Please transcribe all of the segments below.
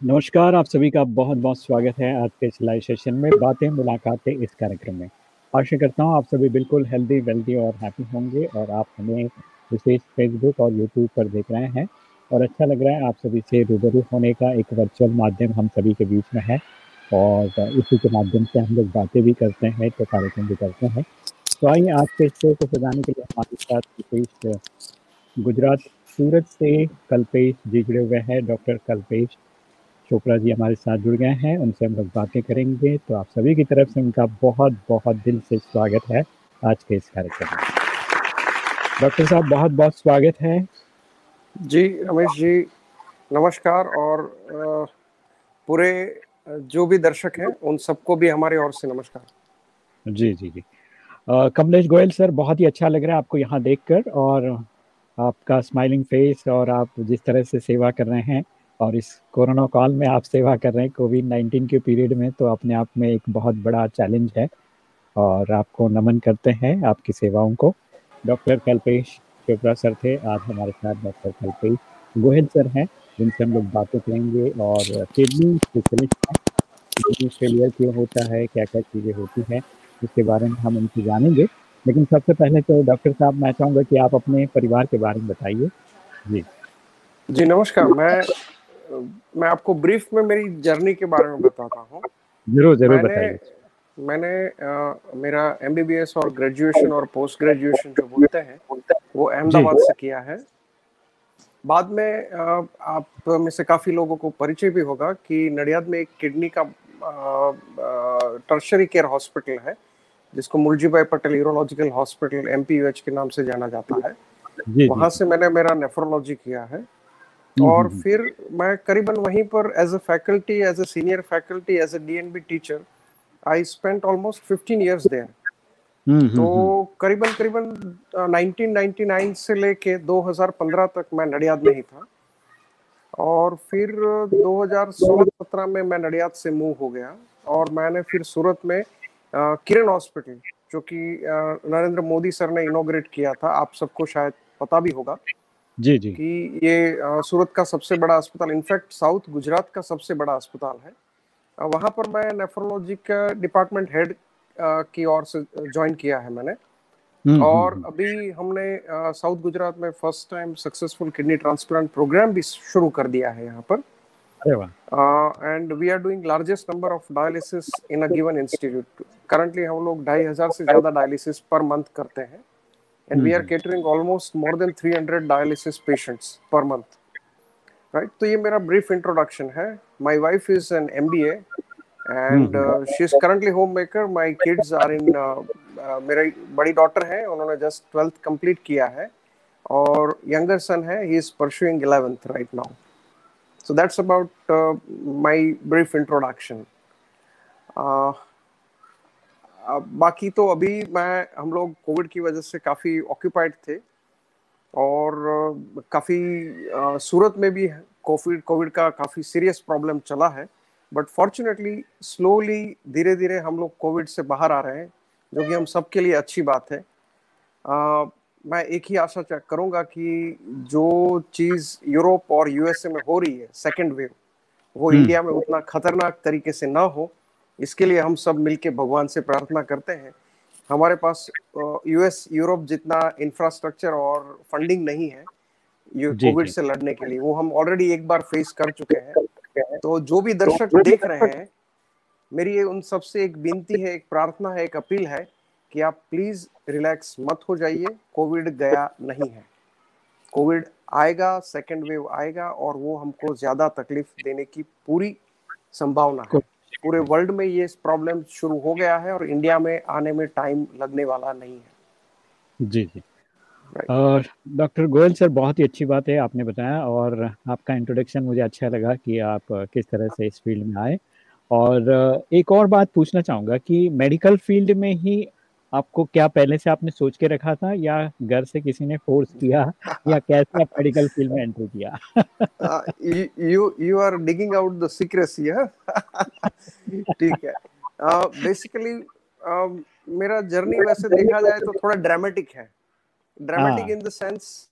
नमस्कार, आप सभी का बहुत-बहुत स्वागत है आज के लाइव सेशन में बातें मुलाकातें इस कार्यक्रम में। आशा करता हूँ आप सभी बिल्कुल हेल्दी, वेल्दी और हैप्पी होंगे और आप हमें विशेष फेसबुक और यूट्यूब पर देख रहे हैं और अच्छा लग रहा है आप सभी से रूबरू होने का एक वर्चुअल माध्यम हम सभी के बीच में है और इसी के माध्यम से हम लोग बातें भी करते हैं, तो कार्यक्रम भी करते हैं। तो आइए आज के शो को सजाने के लिए हमारे साथ विशेष गुजरात सूरत से कल्पेश जी जुड़े हुए हैं, डॉक्टर कल्पेश चोपड़ा जी हमारे साथ जुड़ गए हैं उनसे हम लोग बातें करेंगे। तो आप सभी की तरफ़ से उनका बहुत बहुत दिल से स्वागत है आज के इस कार्यक्रम में। डॉक्टर साहब बहुत बहुत स्वागत है। जी रमेश जी नमस्कार और पूरे जो भी दर्शक हैं उन सबको भी हमारे ओर से नमस्कार। जी जी जी। कमलेश गोयल सर बहुत ही अच्छा लग रहा है आपको यहाँ देखकर और आपका स्माइलिंग फेस और आप जिस तरह से सेवा कर रहे हैं और इस कोरोना काल में आप सेवा कर रहे हैं कोविड नाइन्टीन के पीरियड में तो अपने आप में एक बहुत बड़ा चैलेंज है और आपको नमन करते हैं आपकी सेवाओं को। डॉक्टर कल्पेश चोपड़ा सर थे, आज हमारे साथ डॉक्टर कल्पेश गोहिल सर हैं, जिनसे हम लोग बातें करेंगे और किडनी स्पेशलिस्ट हैं। किडनी फेलियर क्यों होता है क्या क्या चीज़ें होती हैं, इसके बारे में हम उनसे जानेंगे। लेकिन सबसे पहले तो डॉक्टर साहब, मैं चाहूँगा कि आप अपने परिवार के बारे में बताइए। जी। जी, नमस्कार। मैं मैं आपको ब्रीफ में मेरी जर्नी के बारे में बताता हूँ। ज़रूर ज़रूर बताइए। मैंने आ, मेरा एमबीबीएस और ग्रेजुएशन और पोस्ट ग्रेजुएशन जो बोलते हैं वो अहमदाबाद से किया है। बाद में आ, आप में से काफ़ी लोगों को परिचय भी होगा कि नडियाद में एक किडनी का टर्शरी केयर हॉस्पिटल है जिसको मुलजी भाई पटेल यूरोलॉजिकल हॉस्पिटल एम के नाम से जाना जाता है। वहाँ से मैंने मेरा नेफ्रोलॉजी किया है। और हम्म, हम्म। फिर मैं करीबन वहीं पर as a faculty as a senior faculty as a DNB teacher I spent almost 15 years there तो करीबन करीबन 1999 से लेके 2015 तक मैं नडियाद में ही था। और फिर 2016-17 में मैं नडियाद से मूव हो गया और मैंने फिर सूरत में किरण हॉस्पिटल जो कि नरेंद्र मोदी सर ने इनोग्रेट किया था आप सबको शायद पता भी होगा। जी जी। कि ये सूरत का सबसे बड़ा अस्पताल इनफैक्ट साउथ गुजरात का सबसे बड़ा अस्पताल है। वहाँ पर मैं नेफ्रोलॉजी का डिपार्टमेंट हेड की ओर से ज्वाइन किया है मैंने। हम्म, हम्म, और हम्म। अभी हमने साउथ गुजरात में first time successful kidney transplant program भी शुरू कर दिया है यहाँ पर। And we are doing largest number of dialysis in a given institute currently हम लोग ढाई हज़ार से ज़्यादा डायलिसिस पर मंथ करते हैं। and we are hmm. catering almost more than 300 dialysis patients per month right तो ये मेरा brief introduction है my wife is an MBA and hmm. uh, she is currently homemaker my kids are in uh, uh, मेरी बड़ी daughter है उन्होंने just twelfth complete किया है और यंगर सन है he is pursuing eleventh right now so that's about uh, my brief introduction uh, बाकी तो अभी मैं हम लोग कोविड की वजह से काफ़ी ऑक्यूपाइड थे और काफ़ी सूरत में भी कोविड कोविड का काफ़ी सीरियस प्रॉब्लम चला है। बट फॉर्चुनेटली स्लोली धीरे धीरे हम लोग कोविड से बाहर आ रहे हैं जो कि हम सबके लिए अच्छी बात है। आ, मैं एक ही आशा चेक करूँगा कि जो चीज़ यूरोप और यूएसए में हो रही है सेकेंड वेव वो इंडिया हम्म। में उतना खतरनाक तरीके से ना हो। इसके लिए हम सब मिलके भगवान से प्रार्थना करते हैं। हमारे पास यूएस यूरोप जितना इंफ्रास्ट्रक्चर और फंडिंग नहीं है कोविड से लड़ने के लिए वो हम ऑलरेडी एक बार फेस कर चुके हैं। तो जो भी दर्शक देख रहे हैं मेरी ये उन सबसे एक विनती है एक प्रार्थना है एक अपील है कि आप प्लीज़ रिलैक्स मत हो जाइए कोविड गया नहीं है। कोविड आएगा सेकेंड वेव आएगा और वो हमको ज़्यादा तकलीफ़ देने की पूरी संभावना है। पूरे वर्ल्ड में ये प्रॉब्लम शुरू हो गया है और इंडिया में आने में टाइम लगने वाला नहीं है। जी जी। डॉक्टर गोयल सर बहुत ही अच्छी बात है आपने बताया और आपका इंट्रोडक्शन मुझे अच्छा लगा कि आप किस तरह से इस फ़ील्ड में आए। और एक और बात पूछना चाहूँगा कि मेडिकल फ़ील्ड में ही आपको क्या पहले से आपने सोच के रखा था या घर से किसी ने फोर्स किया या कैसे आप मेडिकल फ़ील्ड में एंट्री किया? You you are digging out the secrecy ठीक है। बेसिकली uh, uh, मेरा जर्नी वैसे देखा जाए तो थोड़ा ड्रामेटिक है। ड्रामेटिक इन द सेंस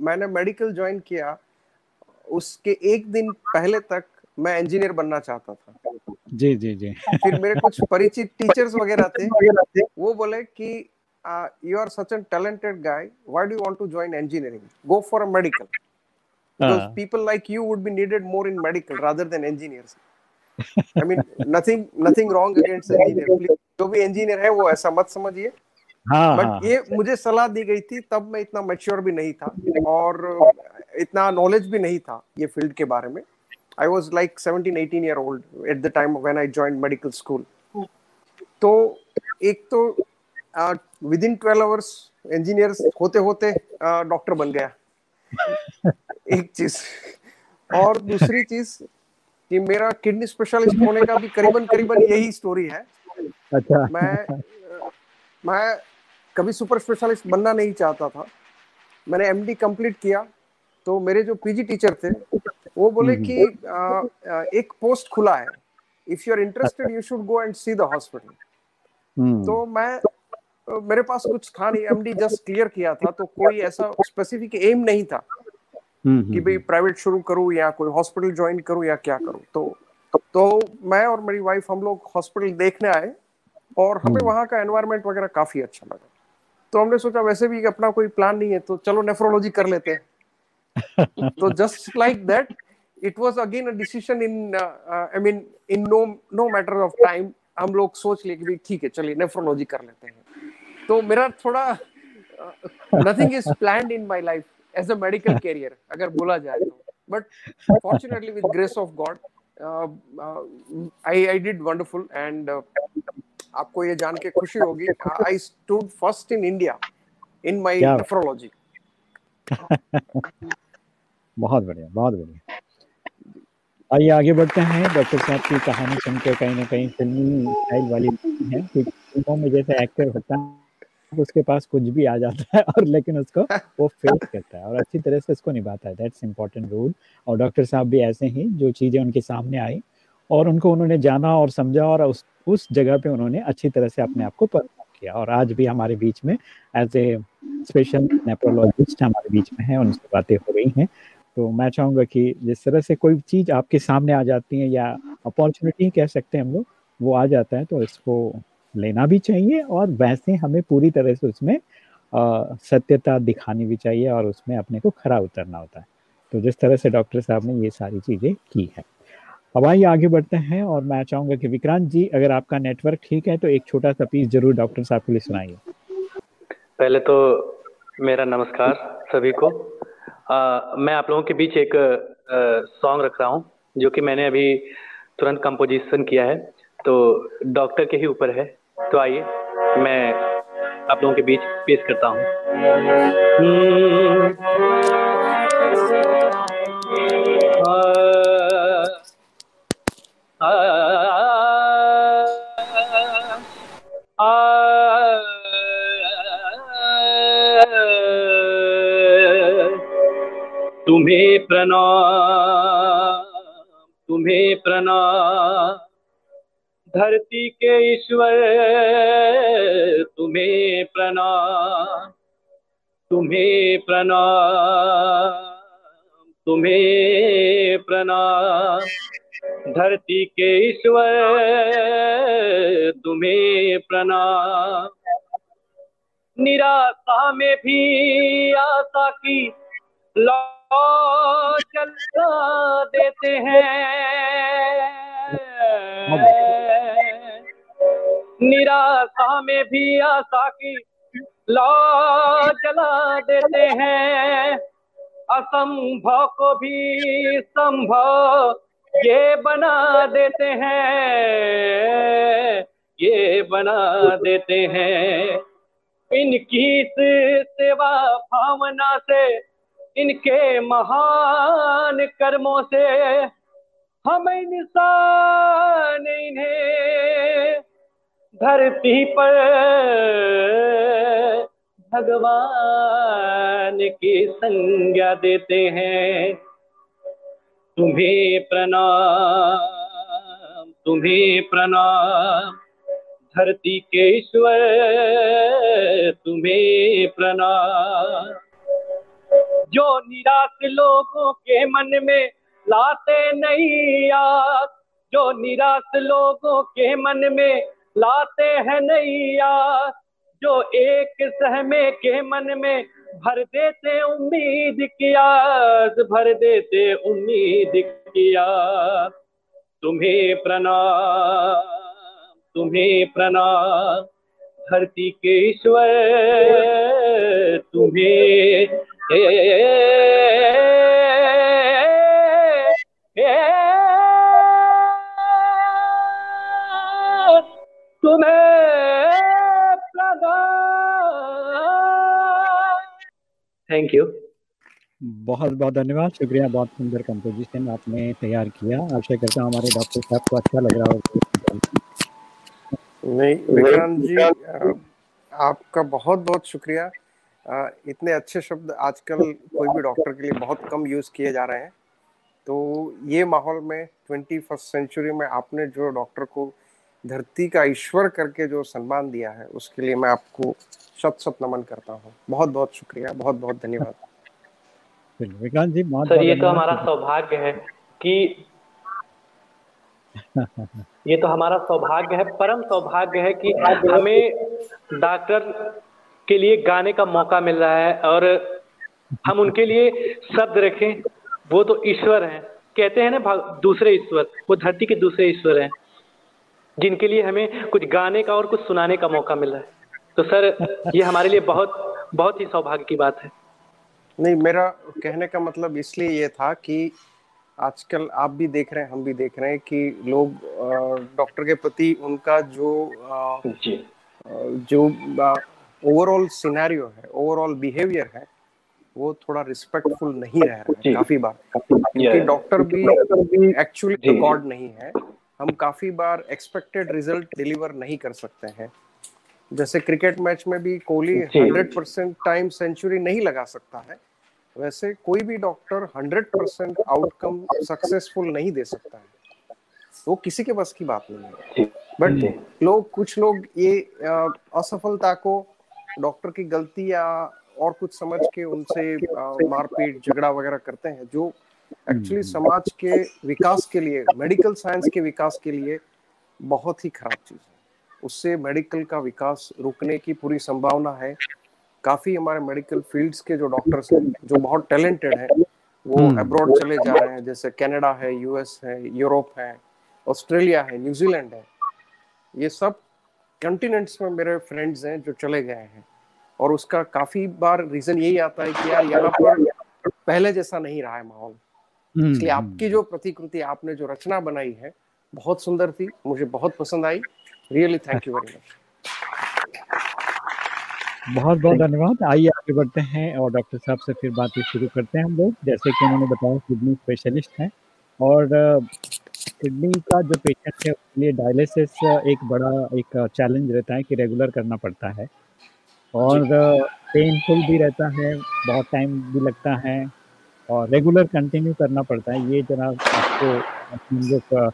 मैंने मेडिकल ज्वाइन किया उसके एक दिन पहले तक मैं इंजीनियर बनना चाहता था। जी जी जी। फिर मेरे कुछ परिचित टीचर्स वगैरह थे वो बोले कि you are such an talented guy why do want to join engineering go for a medical because uh. people like you would be needed more in medical rather than engineers. I mean nothing nothing wrong against engineer. जो भी engineer है वो ऐसा मत समझिए। हाँ, but हाँ, ये मुझे सलाह दी गई थी तब मैं इतना मैच्योर भी नहीं था और इतना नॉलेज भी नहीं था ये फ़ील्ड के बारे में। I was like seventeen eighteen year old at the time when I join medical school तो एक तो within twelve hours engineer होते होते डॉक्टर बन गया। एक चीज़। और दूसरी चीज़ कि मेरा किडनी स्पेशलिस्ट होने का भी करीबन करीबन यही स्टोरी है। अच्छा। मैं मैं कभी सुपर स्पेशलिस्ट बनना नहीं चाहता था। मैंने एमडी कंप्लीट किया तो मेरे जो पीजी टीचर थे वो बोले हम्म, कि हम्म। एक पोस्ट खुला है। If you are interested you should go and see the hospital तो मैं मेरे पास कुछ था नहीं। एमडी जस्ट क्लियर किया था तो कोई ऐसा स्पेसिफिक एम नहीं था हम्म, कि भाई प्राइवेट शुरू करूँ या कोई हॉस्पिटल ज्वाइन करूँ या क्या करूँ। तो तो मैं और मेरी वाइफ हम लोग हॉस्पिटल देखने आए और हमें वहाँ का एनवायरमेंट वगैरह काफ़ी अच्छा लगा। तो हमने सोचा वैसे भी अपना कोई प्लान नहीं है तो चलो नेफ्रोलॉजी कर लेते हैं। तो just like that it was again a decision in I mean in no no matter of time हम लोग सोच लिए कि ठीक है चलिए नेफ्रोलॉजी कर लेते हैं। तो मेरा थोड़ा nothing is planned in my life as a medical career अगर बोला जाए तो। But fortunately with grace of God I I did wonderful and आपको ये जान के खुशी होगी। I stood first in India in my nephrology बहुत बढ़िया बहुत बढ़िया। आइए आगे बढ़ते हैं। डॉक्टर साहब की कहानी सुन के कहीं ना कहीं फिल्मी स्टाइल वाली है फ़िल्मों में जैसे एक्टर होता है उसके पास कुछ भी आ जाता है और लेकिन उसको वो फेस करता है और अच्छी तरह से उसको निभाता है। दैट्स इम्पोर्टेंट रूल और डॉक्टर साहब भी ऐसे ही, जो चीज़ें उनके सामने आई और उनको उन्होंने जाना और समझा और उस उस जगह पे उन्होंने अच्छी तरह से अपने आप को परफॉर्म किया। और आज भी हमारे बीच में एज ए स्पेशल नेप्रोलॉजिस्ट हमारे बीच में है, उनसे बातें हो रही हैं। तो मैं चाहूँगा कि जिस तरह से कोई चीज़ आपके सामने आ जाती है या अपॉर्चुनिटी कह सकते हैं हम लोग, वो आ जाता है तो इसको लेना भी चाहिए और वैसे हमें पूरी तरह से उसमें सत्यता दिखानी भी चाहिए और उसमें अपने को खरा उतरना होता है। तो जिस तरह से डॉक्टर साहब ने ये सारी चीज़ें की है। अब आइए आगे बढ़ते हैं और मैं चाहूँगा कि विक्रांत जी, अगर आपका नेटवर्क ठीक है तो एक छोटा सा पीस ज़रूर डॉक्टर साहब के लिए सुनाइए। पहले तो मेरा नमस्कार सभी को। आ, मैं आप लोगों के बीच एक सॉन्ग रख रहा हूँ जो कि मैंने अभी तुरंत कंपोजिशन किया है। तो डॉक्टर के ही ऊपर है। तो आइए मैं आप लोगों के बीच पेश करता हूँ। तुम्हें प्रणाम तुम्हें प्रणाम। धरती के ईश्वर, तुम्हें प्रणाम तुम्हें प्रणाम तुम्हें प्रणाम। धरती के ईश्वर, तुम्हें प्रणाम। निराशा में भी आशा की लौ चला देते हैं। निराशा में भी आशा की लौ जला देते हैं। असंभव को भी संभव ये बना देते हैं। ये बना देते हैं। इनकी सेवा भावना से इनके महान कर्मों से हम इंसान इन्हें धरती पर भगवान की संज्ञा देते हैं। तुम्हें प्रणाम तुम्हें प्रणाम। धरती के ईश्वर, तुम्हें प्रणाम। जो निराश लोगों के मन में लाते नहीं याद, जो निराश लोगों के मन में लाते हैं नहीं याद, जो एक सहमे के मन में भर देते उम्मीद किया भर देते उम्मीद किया तुम्हें प्रणाम तुम्हें प्रणाम, धरती के ईश्वर, तुम्हें थैंक यू बहुत बहुत धन्यवाद। शुक्रिया बहुत सुंदर कंपोजिशन आपने तैयार किया। आशा करता हूँ हमारे डॉक्टर साहब को अच्छा लग रहा होगा। नहीं विक्रांत जी आपका बहुत बहुत शुक्रिया। इतने अच्छे शब्द आजकल कोई भी डॉक्टर के लिए बहुत कम यूज़ किए जा रहे हैं। तो ये माहौल में ट्वेंटी फ़र्स्ट सेंचुरी में आपने जो डॉक्टर को धरती का ईश्वर करके जो सम्मान दिया है उसके लिए मैं आपको शत शत नमन करता हूँ। बहुत बहुत शुक्रिया बहुत बहुत धन्यवाद विक्रांत जी बहुत सर ये तो हमारा सौभाग्य है कि ये तो हमारा सौभाग्य है परम सौभाग्य है कि हमें डॉक्टर के लिए गाने का मौका मिल रहा है और हम उनके लिए शब्द रखें। वो तो ईश्वर हैं। कहते हैं ना दूसरे ईश्वर। वो धरती के दूसरे ईश्वर हैं जिनके लिए हमें कुछ गाने का और कुछ सुनाने का मौका मिल रहा है। तो सर ये हमारे लिए बहुत बहुत ही सौभाग्य की बात है। नहीं मेरा कहने का मतलब इसलिए ये था कि आजकल आप भी देख रहे हैं हम भी देख रहे हैं कि लोग डॉक्टर के प्रति उनका जो जी। जो ओवरऑल सिनेरियो है ओवरऑल बिहेवियर है वो थोड़ा रिस्पेक्टफुल नहीं रह रहा है काफ़ी बार। क्योंकि डॉक्टर भी एक्चुअली गॉड नहीं है। हम काफ़ी बार एक्सपेक्टेड रिज़ल्ट डिलीवर नहीं कर सकते हैं। जैसे क्रिकेट मैच में भी Kohli hundred percent time century नहीं लगा सकता है। वैसे कोई भी doctor hundred percent outcome successful नहीं दे सकता है। वो किसी के बस की बात नहीं है। बट लोग कुछ लोग ये असफलता को डॉक्टर की गलती या और कुछ समझ के उनसे मारपीट झगड़ा वगैरह करते हैं जो एक्चुअली हम्म। समाज के विकास के लिए मेडिकल साइंस के विकास के लिए बहुत ही खराब चीज़ है उससे मेडिकल का विकास रुकने की पूरी संभावना है काफ़ी हमारे मेडिकल फील्ड्स के जो डॉक्टर्स हैं जो बहुत टैलेंटेड हैं वो अब्रॉड हम्म। चले जा रहे हैं जैसे कनाडा है यूएस है यूरोप है ऑस्ट्रेलिया है न्यूजीलैंड है ये सब कंटिनेंट्स में मेरे फ्रेंड्स हैं जो चले गए हैं। और उसका काफ़ी बार रीजन यही आता है कि यार यहाँ पर पहले जैसा नहीं रहा है माहौल। हम्म, इसलिए हम्म। आपकी जो प्रतिकृति आपने जो रचना बनाई है बहुत सुंदर थी मुझे बहुत पसंद आई। Really thank you very much बहुत बहुत धन्यवाद। आइए आगे बढ़ते हैं और डॉक्टर साहब से फिर बातें शुरू करते हैं हम लोग। जैसे कि उन्होंने बताया किडनी स्पेशलिस्ट हैं। और किडनी का जो पेशेंट है उसके लिए डायलिसिस एक बड़ा एक चैलेंज रहता है कि रेगुलर करना पड़ता है। और पेनफुल भी रहता है बहुत टाइम भी लगता है और रेगुलर कंटिन्यू करना पड़ता है। ये जरा आपको हम लोग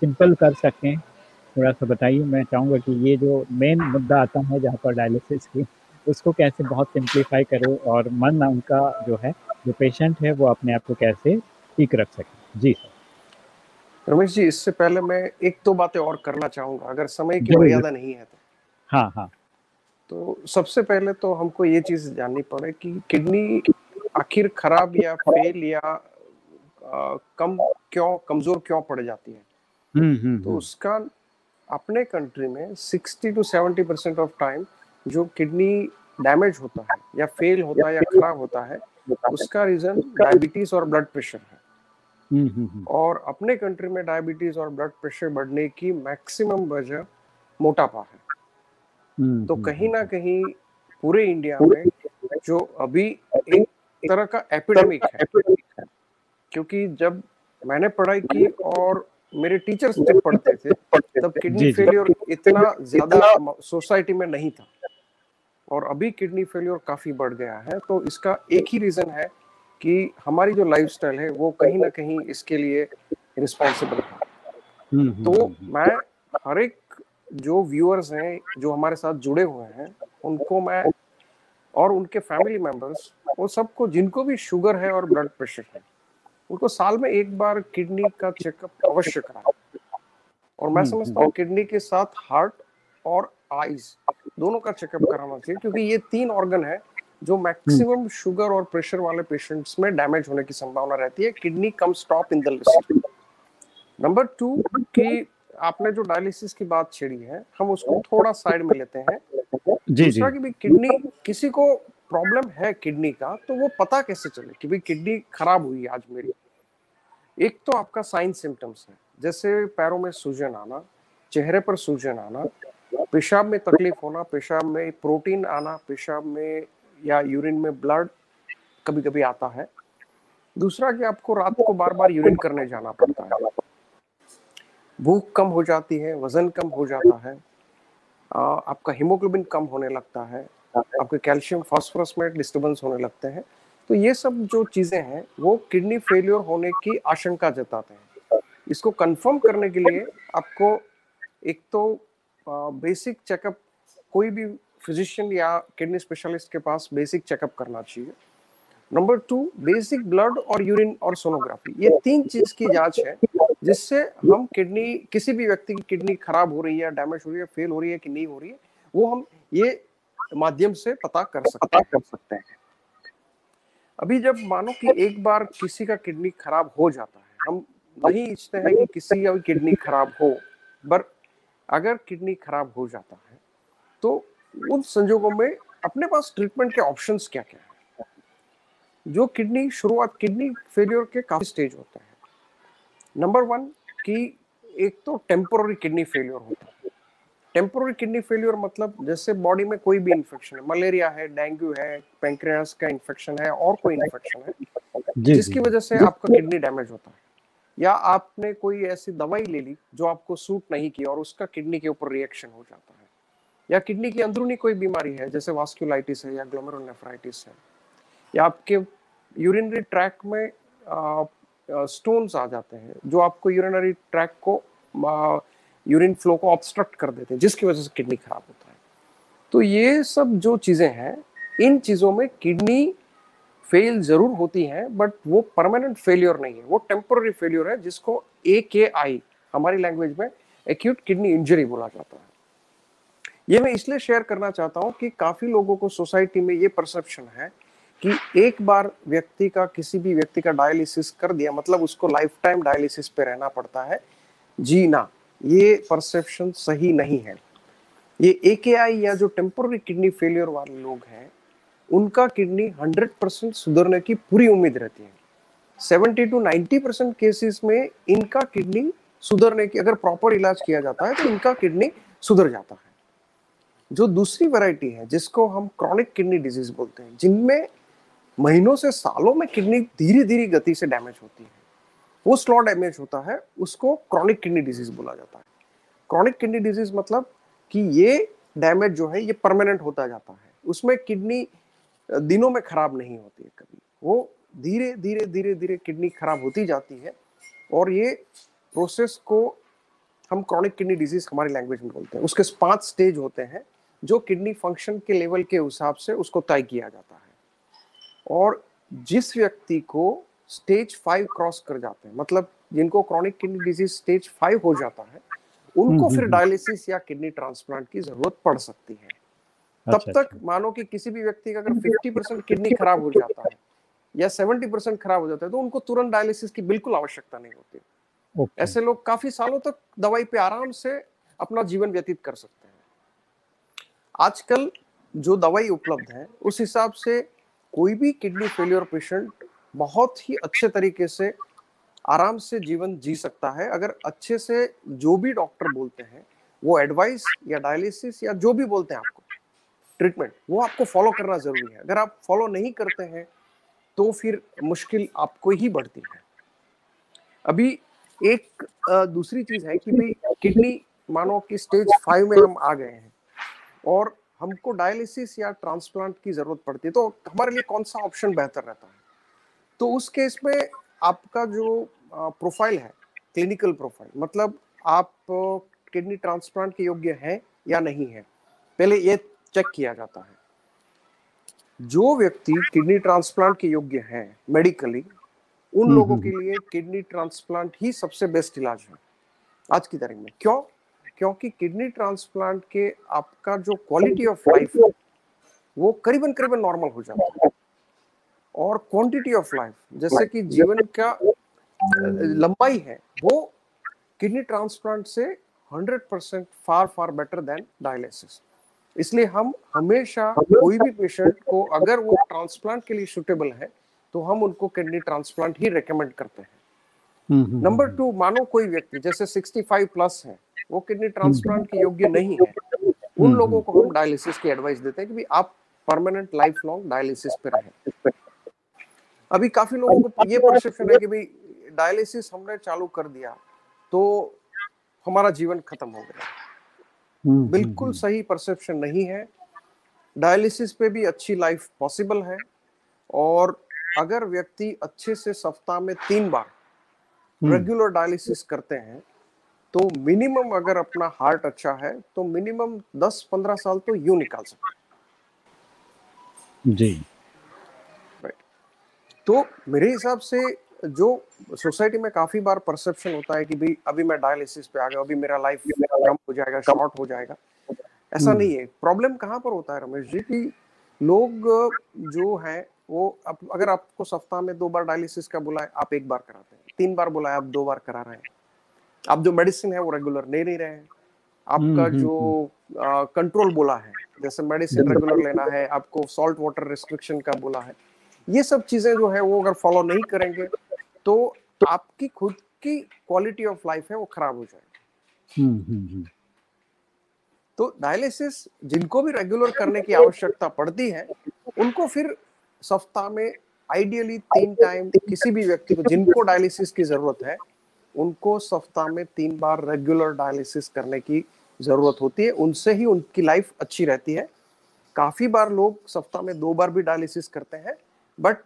सिंपल कर सकें। थोड़ा सा बताइए मैं चाहूँगा कि ये जो मेन मुद्दा आता है जहाँ पर डायलिसिस की उसको कैसे बहुत सिंप्लीफाई करो और मन उनका जो है जो पेशेंट है वो अपने आप को कैसे ठीक रख सके। जी सर रमेश जी इससे पहले मैं एक दो बातें और करना चाहूँगा अगर समय की मर्यादा नहीं है तो हाँ हाँ तो सबसे पहले तो हमको ये चीज़ जाननी पड़े कि किडनी आखिर खराब या फेल या आ, कम क्यों कमज़ोर क्यों पड़ जाती है हम्म, हम्म, तो हम्म। उसका अपने कंट्री में 60 टू 70 परसेंट ऑफ़ टाइम जो किडनी डैमेज होता है या फेल होता है या खराब होता है उसका रीजन डायबिटीज़ और ब्लड प्रेशर है। और अपने कंट्री में डायबिटीज़ और ब्लड प्रेशर बढ़ने की मैक्सिमम वजह मोटापा है। तो कहीं ना कहीं पूरे इंडिया में जो अभी एक तरह का एपिडेमिक है। क्योंकि जब मैंने पढ़ाई की और मेरे टीचर्स जब पढ़ते थे तब किडनी फेलियर इतना ज़्यादा सोसाइटी में नहीं था। और अभी किडनी फेलियर काफ़ी बढ़ गया है तो इसका एक ही रीजन है कि हमारी जो लाइफस्टाइल है वो कहीं ना कहीं इसके लिए रिस्पॉन्सिबल है। हम्म, हम्म, तो हम्म, मैं हर एक जो व्यूअर्स हैं जो हमारे साथ जुड़े हुए हैं उनको मैं और उनके फैमिली मेंबर्स वो सबको जिनको भी शुगर है और ब्लड प्रेशर है उनको साल में एक बार किडनी का चेकअप अवश्य कराएँ और मैं समझता हूँ किडनी। के साथ हार्ट और आईज दोनों का चेकअप कराना चाहिए क्योंकि ये तीन ऑर्गन है जो मैक्सिमम शुगर और प्रेशर वाले पेशेंट्स में डैमेज होने की संभावना रहती है kidney comes top in the list number two कि आपने जो डायलिसिस की बात छेड़ी है हम उसको थोड़ा साइड में लेते हैं। जी दूसरा कि भी किडनी किसी को प्रॉब्लम है किडनी का तो वो पता कैसे चले कि भाई किडनी खराब हुई आज मेरी? एक तो आपका साइन सिम्टम्स है। जैसे पैरों में सूजन आना चेहरे पर सूजन आना पेशाब में तकलीफ़ होना पेशाब में प्रोटीन आना पेशाब में या यूरिन में ब्लड कभी कभी आता है। दूसरा कि आपको रात को बार बार यूरिन करने जाना पड़ता है। भूख कम हो जाती है, वज़न कम हो जाता है आपका हीमोग्लोबिन कम होने लगता है, आपके कैल्शियम फास्फोरस में डिस्टर्बेंस होने लगते हैं। तो ये सब जो चीज़ें हैं, वो किडनी फेलियर होने की आशंका जताते हैं। इसको कंफर्म करने के लिए आपको एक तो बेसिक चेकअप कोई भी फिजिशियन या किडनी स्पेशलिस्ट के पास बेसिक चेकअप करना चाहिए। नंबर टू बेसिक ब्लड और यूरिन और सोनोग्राफी ये तीन चीज़ की जाँच है जिससे हम किडनी किसी भी व्यक्ति की किडनी खराब हो रही है डैमेज हो रही है फेल हो रही है कि नहीं हो रही है वो हम ये माध्यम से पता कर सकते कर सकते हैं। अभी जब मानो कि एक बार किसी का किडनी खराब हो जाता है हम नहीं इच्छते हैं कि किसी का किडनी खराब हो पर अगर किडनी खराब हो जाता है तो उन संजोगों में अपने पास ट्रीटमेंट के ऑप्शंस क्या क्या है? जो किडनी शुरुआत किडनी फेलियर के काफ़ी स्टेज होते हैं। नंबर वन कि एक तो टेम्पोररी किडनी फेलियर होता है। टेम्पोररी किडनी फेलियर मतलब जैसे बॉडी में कोई भी इन्फेक्शन है मलेरिया है डेंगू है पेंक्रियास का इन्फेक्शन है और कोई इन्फेक्शन है जिसकी वजह से आपका किडनी डैमेज होता है। या आपने कोई ऐसी दवाई ले ली जो आपको सूट नहीं की और उसका किडनी के ऊपर रिएक्शन हो जाता है। या किडनी की अंदरूनी कोई बीमारी है, जैसे वास्क्यूलाइटिस है या ग्लोमेरुलनेफ्राइटिस है, या आपके यूरिनरी ट्रैक में स्टोन्स आ जाते हैं, जो आपको यूरिनरी ट्रैक को यूरिन फ्लो को ऑब्स्ट्रक्ट कर देते हैं, जिसकी वजह से किडनी खराब होता है। तो ये सब जो चीज़ें हैं, इन चीज़ों में किडनी फेल ज़रूर होती है, बट वो परमानेंट फेलियर नहीं है, वो टेम्पोररी फेलियर है, जिसको ए के आई हमारी लैंग्वेज में एक्यूट किडनी इंजरी बोला जाता है। ये मैं इसलिए शेयर करना चाहता हूँ कि काफ़ी लोगों को सोसाइटी में ये परसेप्शन है कि एक बार व्यक्ति का किसी भी व्यक्ति का डायलिसिस कर दिया मतलब उसको लाइफ टाइम डायलिसिस पे रहना पड़ता है। जी ना, ये परसेप्शन सही नहीं है। ये ए या जो टेम्पोररी किडनी फेलियर वाले लोग हैं, उनका किडनी 100 परसेंट सुधरने की पूरी उम्मीद रहती है। 70 टू 90 परसेंट केसेस में इनका किडनी सुधरने की, अगर प्रॉपर इलाज किया जाता है तो इनका किडनी सुधर जाता है। जो दूसरी वैरायटी है, जिसको हम क्रॉनिक किडनी डिज़ीज़ बोलते हैं, जिनमें महीनों से सालों में किडनी धीरे धीरे गति से डैमेज होती है। वो स्लो डैमेज होता है, उसको क्रॉनिक किडनी डिज़ीज़ बोला जाता है। क्रॉनिक किडनी डिज़ीज़ मतलब कि ये डैमेज जो है, ये परमानेंट होता जाता है। उसमें किडनी दिनों में खराब नहीं होती है कभी। वो धीरे धीरे धीरे धीरे किडनी खराब होती जाती है और ये प्रोसेस को हम क्रॉनिक किडनी डिज़ीज़ हमारी लैंग्वेज में बोलते हैं। उसके पाँच स्टेज होते हैं। जो किडनी फ़ंक्शन के लेवल के हिसाब से उसको तय किया जाता है। और जिस व्यक्ति को स्टेज फाइव क्रॉस कर जाते हैं मतलब जिनको chronic kidney disease stage five हो जाता है उनको हम्म, फिर डायलिसिस हम्म, हम्म। या किडनी ट्रांसप्लांट की ज़रूरत पड़ सकती है। तब अच्छा, तक अच्छा। मानो कि किसी भी व्यक्ति का अगर 50 परसेंट किडनी खराब हो जाता है या 70 परसेंट खराब हो जाता है तो उनको तुरंत डायलिसिस की बिल्कुल आवश्यकता नहीं होती। ऐसे लोग काफ़ी सालों तक दवाई पे आराम से अपना जीवन व्यतीत कर सकते हैं। आजकल जो दवाई उपलब्ध है, उस हिसाब से कोई भी किडनी फेलियर पेशेंट बहुत ही अच्छे तरीके से आराम से जीवन जी सकता है। अगर अच्छे से जो भी डॉक्टर बोलते हैं, वो एडवाइस या डायलिसिस या जो भी बोलते हैं आपको ट्रीटमेंट वो आपको फॉलो करना ज़रूरी है। अगर आप फॉलो नहीं करते हैं तो फिर मुश्किल आपको ही बढ़ती है। अभी एक दूसरी चीज़ है कि भाई किडनी, मानो कि स्टेज फाइव में हम आ गए हैं। और हमको डायलिसिस या ट्रांसप्लांट की ज़रूरत पड़ती है तो हमारे लिए कौन सा ऑप्शन बेहतर रहता है? तो उस केस में आपका जो प्रोफ़ाइल है क्लिनिकल प्रोफ़ाइल मतलब आप किडनी ट्रांसप्लांट के योग्य हैं या नहीं है पहले ये चेक किया जाता है। जो व्यक्ति किडनी ट्रांसप्लांट के योग्य है मेडिकली उन हम्म, लोगों हम्म, के लिए किडनी ट्रांसप्लांट ही सबसे बेस्ट इलाज है। आज की तारीख में। क्यों? क्योंकि किडनी ट्रांसप्लांट के आपका जो क्वालिटी ऑफ़ लाइफ वो करीबन करीबन नॉर्मल हो जाता है। और क्वांटिटी ऑफ़ लाइफ जैसे कि जीवन का लंबाई है वो किडनी ट्रांसप्लांट से 100 percent far far better than dialysis इसलिए हम हमेशा कोई भी पेशेंट को अगर वो ट्रांसप्लांट के लिए सुटेबल है तो हम उनको किडनी ट्रांसप्लांट ही रेकमेंड करते हैं। नंबर टू मानो कोई व्यक्ति जैसे 65 प्लस है वो किडनी ट्रांसप्लांट के योग्य नहीं है। उन लोगों को हम डायलिसिस की एडवाइस देते हैं कि भी आप परमानेंट लाइफ लॉन्ग डायलिसिस पे रहे। अभी काफ़ी लोगों को ये परसेप्शन है कि भाई डायलिसिस हमने चालू कर दिया तो हमारा जीवन खत्म हो गया। हम्म, हम्म, बिल्कुल हम्म। सही परसेप्शन नहीं है। डायलिसिस पे भी अच्छी लाइफ पॉसिबल है और अगर व्यक्ति अच्छे से सप्ताह में तीन बार रेगुलर डायलिसिस करते हैं तो मिनिमम अगर अपना हार्ट अच्छा है तो मिनिमम 10-15 साल तो यू निकाल सकते जी। राइट तो मेरे हिसाब से जो सोसाइटी में काफ़ी बार परसेप्शन होता है कि भाई अभी मैं डायलिसिस पे आ गया अभी मेरा लाइफ कम हो जाएगा शॉर्ट हो जाएगा। ऐसा हम्म। नहीं है। प्रॉब्लम कहाँ पर होता है रमेश जी की लोग जो है वो अब अगर आपको सप्ताह में दो बार डायलिसिस का बुलाए आप एक बार कराते हैं। तीन बार बुलाए आप दो बार करा रहे हैं। आप जो मेडिसिन है वो रेगुलर ले नहीं रहे हैं। आपका हम्म, हम्म, जो कंट्रोल बोला है जैसे मेडिसिन रेगुलर लेना है आपको सॉल्ट वाटर रिस्ट्रिक्शन का बोला है ये सब चीज़ें जो है वो अगर फॉलो नहीं करेंगे तो आपकी खुद की क्वालिटी ऑफ़ लाइफ है वो खराब हो जाएगी। हम्म, हम्म, हम्म। तो डायलिसिस जिनको भी रेगुलर करने की आवश्यकता पड़ती है उनको फिर सप्ताह में आइडियली तीन टाइम किसी भी व्यक्ति को जिनको डायलिसिस की ज़रूरत है उनको सप्ताह में तीन बार रेगुलर डायलिसिस करने की ज़रूरत होती है। उनसे ही उनकी लाइफ अच्छी रहती है। काफ़ी बार लोग सप्ताह में दो बार भी डायलिसिस करते हैं बट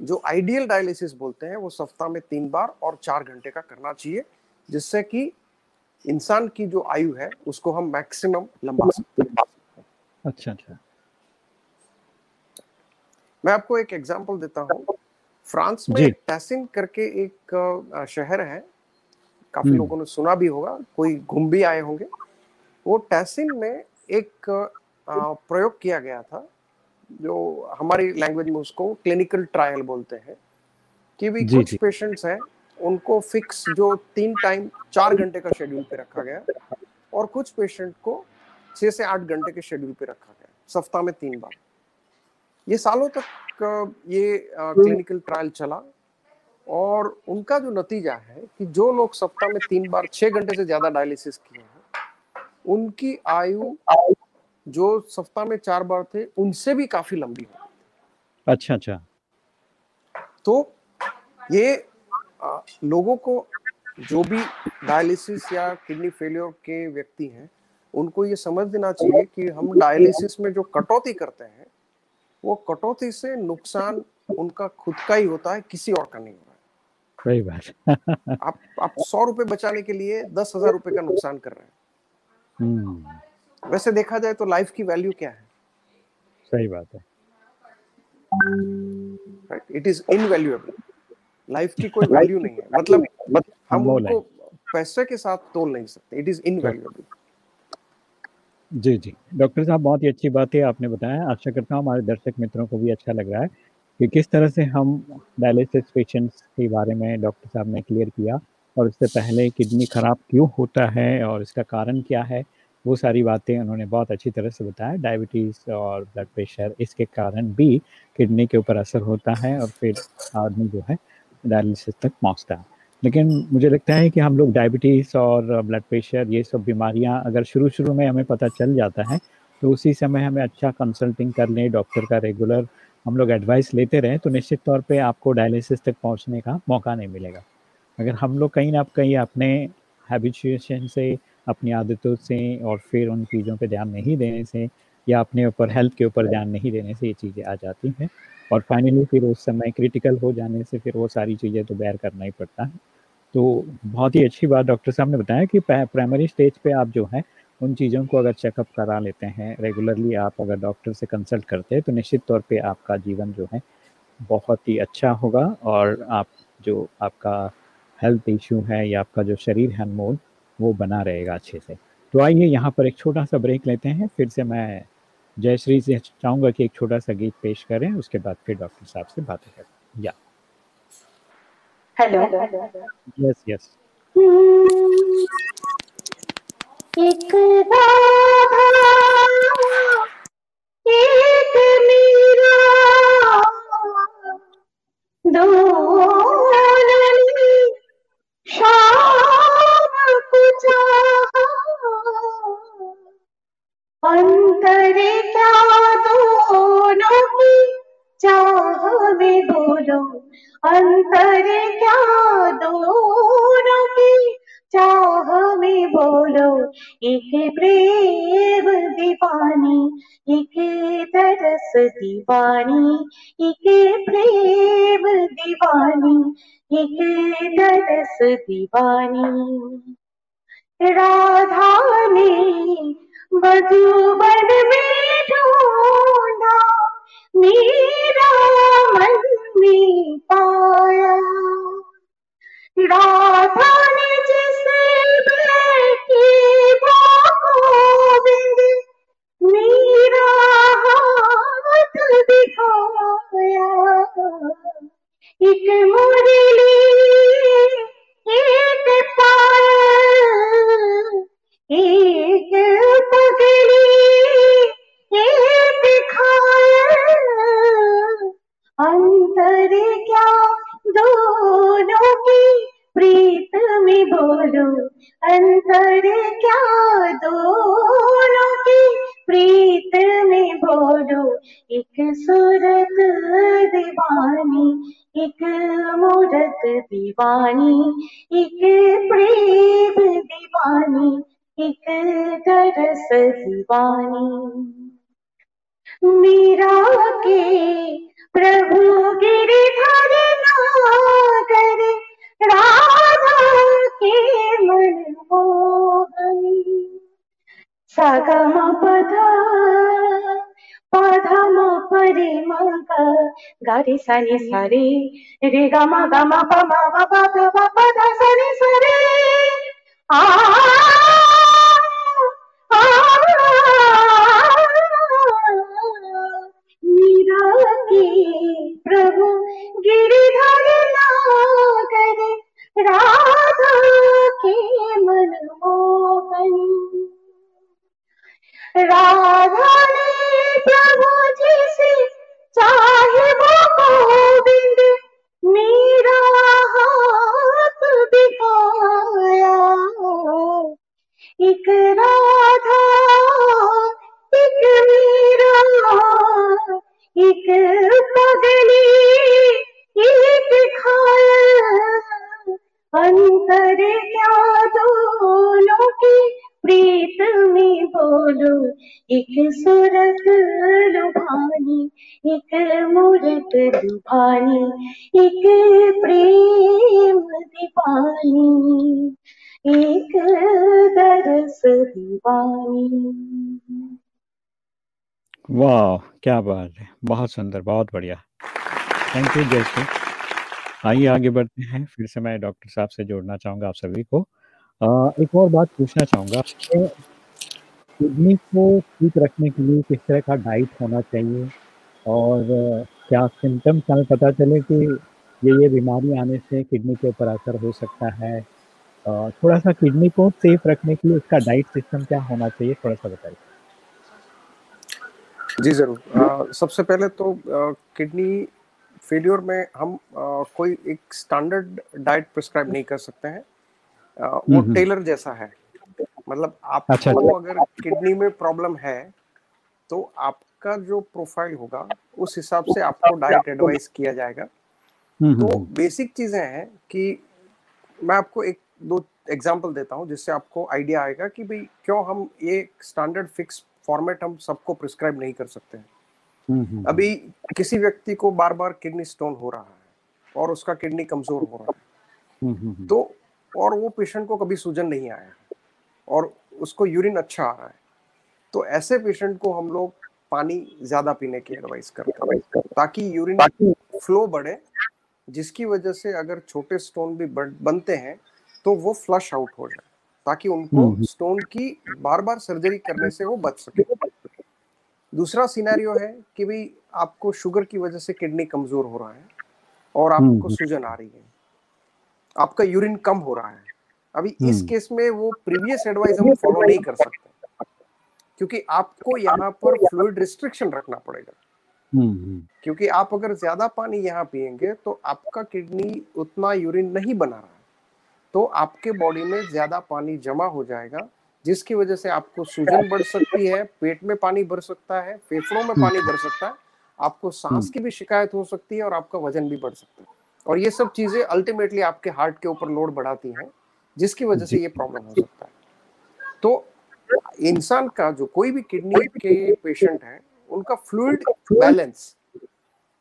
जो आइडियल डायलिसिस बोलते हैं वो सप्ताह में तीन बार और चार घंटे का करना चाहिए जिससे कि इंसान की जो आयु है उसको हम मैक्सिमम लंबा सकते हैं अच्छा अच्छा। मैं आपको एक एग्जांपल देता हूँ। फ्रांस में टैसिन करके एक शहर है काफ़ी हम्म। लोगों ने सुना भी होगा कोई घूम भी आए होंगे। वो टैसिन में एक प्रयोग किया गया था जो हमारी लैंग्वेज में उसको क्लिनिकल ट्रायल बोलते हैं कि भी कुछ पेशेंट्स हैं उनको फिक्स जो तीन टाइम चार घंटे का शेड्यूल पे रखा गया और कुछ पेशेंट को छह से आठ घंटे के शेड्यूल पे रखा गया सप्ताह में तीन बार। ये सालों तक ये क्लिनिकल ट्रायल चला। और उनका जो नतीजा है कि जो लोग सप्ताह में तीन बार छह घंटे से ज़्यादा डायलिसिस किए हैं उनकी आयु जो सप्ताह में चार बार थे उनसे भी काफ़ी लंबी हो। अच्छा अच्छा। तो ये आ, लोगों को जो भी डायलिसिस या किडनी फेलियर के व्यक्ति हैं उनको ये समझ देना चाहिए कि हम डायलिसिस में जो कटौती करते हैं वो कटौती से नुकसान उनका खुद का ही होता है किसी और का नहीं हो रहा है सही बात आप आप सौ रुपए बचाने के लिए दस हज़ार रुपए का नुकसान कर रहे हैं। हम्म। वैसे देखा जाए तो लाइफ की वैल्यू क्या है? सही बात है। Right it is invaluable life की कोई वैल्यू नहीं है। मतलब हम उनको पैसे के साथ तोल नहीं सकते। इट इज़ इनवैल्यूएबल जी जी। डॉक्टर साहब बहुत ही अच्छी बात है आपने बताया। आशा करता हूँ हमारे दर्शक मित्रों को भी अच्छा लग रहा है। कि किस तरह से हम डायलिसिस पेशेंट्स के बारे में डॉक्टर साहब ने क्लियर किया और उससे पहले किडनी खराब क्यों होता है और इसका कारण क्या है, वो सारी बातें उन्होंने बहुत अच्छी तरह से बताया। डायबिटीज़ और ब्लड प्रेशर इसके कारण भी किडनी के ऊपर असर होता है और फिर आदमी जो है डायलिसिस तक पहुँचता है। लेकिन मुझे लगता है कि हम लोग डायबिटीज़ और ब्लड प्रेशर ये सब बीमारियाँ अगर शुरू शुरू में हमें पता चल जाता है तो उसी समय हमें अच्छा कंसल्टिंग कर लें डॉक्टर का रेगुलर हम लोग एडवाइस लेते रहें तो निश्चित तौर पे आपको डायलिसिस तक पहुँचने का मौका नहीं मिलेगा। अगर हम लोग कहीं ना कहीं अपने हैबिचुएशन से, अपनी आदतों से और फिर उन चीज़ों पे ध्यान नहीं देने से या अपने ऊपर हेल्थ के ऊपर ध्यान नहीं देने से ये चीज़ें आ जाती हैं। और फाइनली फिर उस समय क्रिटिकल हो जाने से फिर वो सारी चीज़ें तो बैर करना ही पड़ता है। तो बहुत ही अच्छी बात डॉक्टर साहब ने बताया कि प्राइमरी स्टेज पे आप जो है उन चीज़ों को अगर चेकअप करा लेते हैं रेगुलरली आप अगर डॉक्टर से कंसल्ट करते हैं तो निश्चित तौर पे आपका जीवन जो है बहुत ही अच्छा होगा और आप जो आपका हेल्थ इशू है या आपका जो शरीर है अनमोल वो बना रहेगा अच्छे से। तो आइए यहाँ पर एक छोटा सा ब्रेक लेते हैं फिर से मैं जयश्री से चाहूँगा कि एक छोटा सा गीत पेश करें उसके बाद फिर डॉक्टर साहब से बातें करें। या। हेलो यस यस एक एक मेरा। दो शाम दीवानी। राधा ने मधुबन में ढूंढा मेरा मन में पाया। राधा ने जिसे गोविंद मेरा हाथ दिखाया। एक मुरली एक खायल अंतर क्या? दोनों की प्रीत में बोलो। अंतर क्या? दोनों की प्रीत में बोलो, एक सूरत दीवानी, एक मूरत दीवानी, एक प्रेम दीवानी, एक तरस दीवानी। मीरा के प्रभु गिरिधर ना राधा सगम पधम परे मग गारे सनि सरे रे गम गम पम आ मीरा प्रभु गिरिधर नागर राधा के मन मोहन राधा ने प्रभु जी से चाहे वो गोविंद, मेरा हाथ दिखाया एक राधा, एक मीरा, एक पगली, एक खाया अंतर क्या दोनों की प्रीत में बोलो, एक सूरत लुभानी, एक मूरत लुभानी, एक प्रेम दीवानी एक दरस दीवानी। वाह, क्या बात है। बहुत सुंदर, बहुत बढ़िया। थैंक यू जयश्री आइए आगे बढ़ते हैं। फिर से मैं डॉक्टर साहब से जोड़ना चाहूँगा आप सभी को। एक और बात पूछना चाहूँगा किडनी को ठीक रखने के लिए किस तरह का डाइट होना चाहिए? और क्या सिम्टम्स हमें पता चले कि ये ये बीमारी आने से किडनी के ऊपर असर हो सकता है? थोड़ा सा किडनी को सेफ़ रखने के लिए उसका डाइट सिस्टम क्या होना चाहिए थोड़ा सा बताइए। जी ज़रूर। सबसे पहले तो किडनी फेलियर में हम आ, कोई एक स्टैंडर्ड डाइट प्रिस्क्राइब नहीं कर सकते हैं। वो टेलर जैसा है। मतलब आपको अच्छा, अच्छा, अगर किडनी में प्रॉब्लम है तो आपका जो प्रोफ़ाइल होगा उस हिसाब से आपको डाइट एडवाइस किया जाएगा। तो बेसिक चीज़ें हैं कि मैं आपको एक दो एग्जांपल देता हूँ जिससे आपको आइडिया आएगा कि भाई क्यों हम ये स्टैंडर्ड फिक्स फॉर्मेट हम सबको प्रिस्क्राइब नहीं कर सकते हैं। हम्म, हम्म, अभी हम्म। किसी व्यक्ति को बार बार किडनी स्टोन हो रहा है और उसका किडनी कमज़ोर हो रहा है। तो और वो पेशेंट को कभी सूजन नहीं आया और उसको यूरिन अच्छा आ रहा है। तो ऐसे पेशेंट को हम लोग पानी ज़्यादा पीने की एडवाइस करते हैं ताकि यूरिन फ्लो बढ़े जिसकी वजह से अगर छोटे स्टोन भी बनते हैं तो वो फ्लश आउट हो जाए ताकि उनको स्टोन की बार बार सर्जरी करने से वो बच सके। दूसरा सिनेरियो है कि भाई आपको शुगर की वजह से किडनी कमज़ोर हो रहा है और आपको सूजन आ रही है। आपका यूरिन कम हो रहा है। अभी इस केस में वो प्रीवियस एडवाइस हम फॉलो नहीं कर सकते। क्योंकि आपको यहाँ पर फ्लूइड रिस्ट्रिक्शन रखना पड़ेगा। क्योंकि आप अगर ज़्यादा पानी यहाँ पियेंगे तो आपका किडनी उतना यूरिन नहीं बना रहा है। तो आपके बॉडी में ज़्यादा पानी जमा हो जाएगा जिसकी वजह से आपको सूजन बढ़ सकती है पेट में पानी भर सकता है फेफड़ों में पानी भर सकता है आपको सांस की भी शिकायत हो सकती है और आपका वज़न भी बढ़ सकता है। और ये सब चीज़ें अल्टीमेटली आपके हार्ट के ऊपर लोड बढ़ाती हैं जिसकी वजह से ये प्रॉब्लम हो सकता है। तो इंसान का जो कोई भी किडनी के पेशेंट है उनका फ्लूड बैलेंस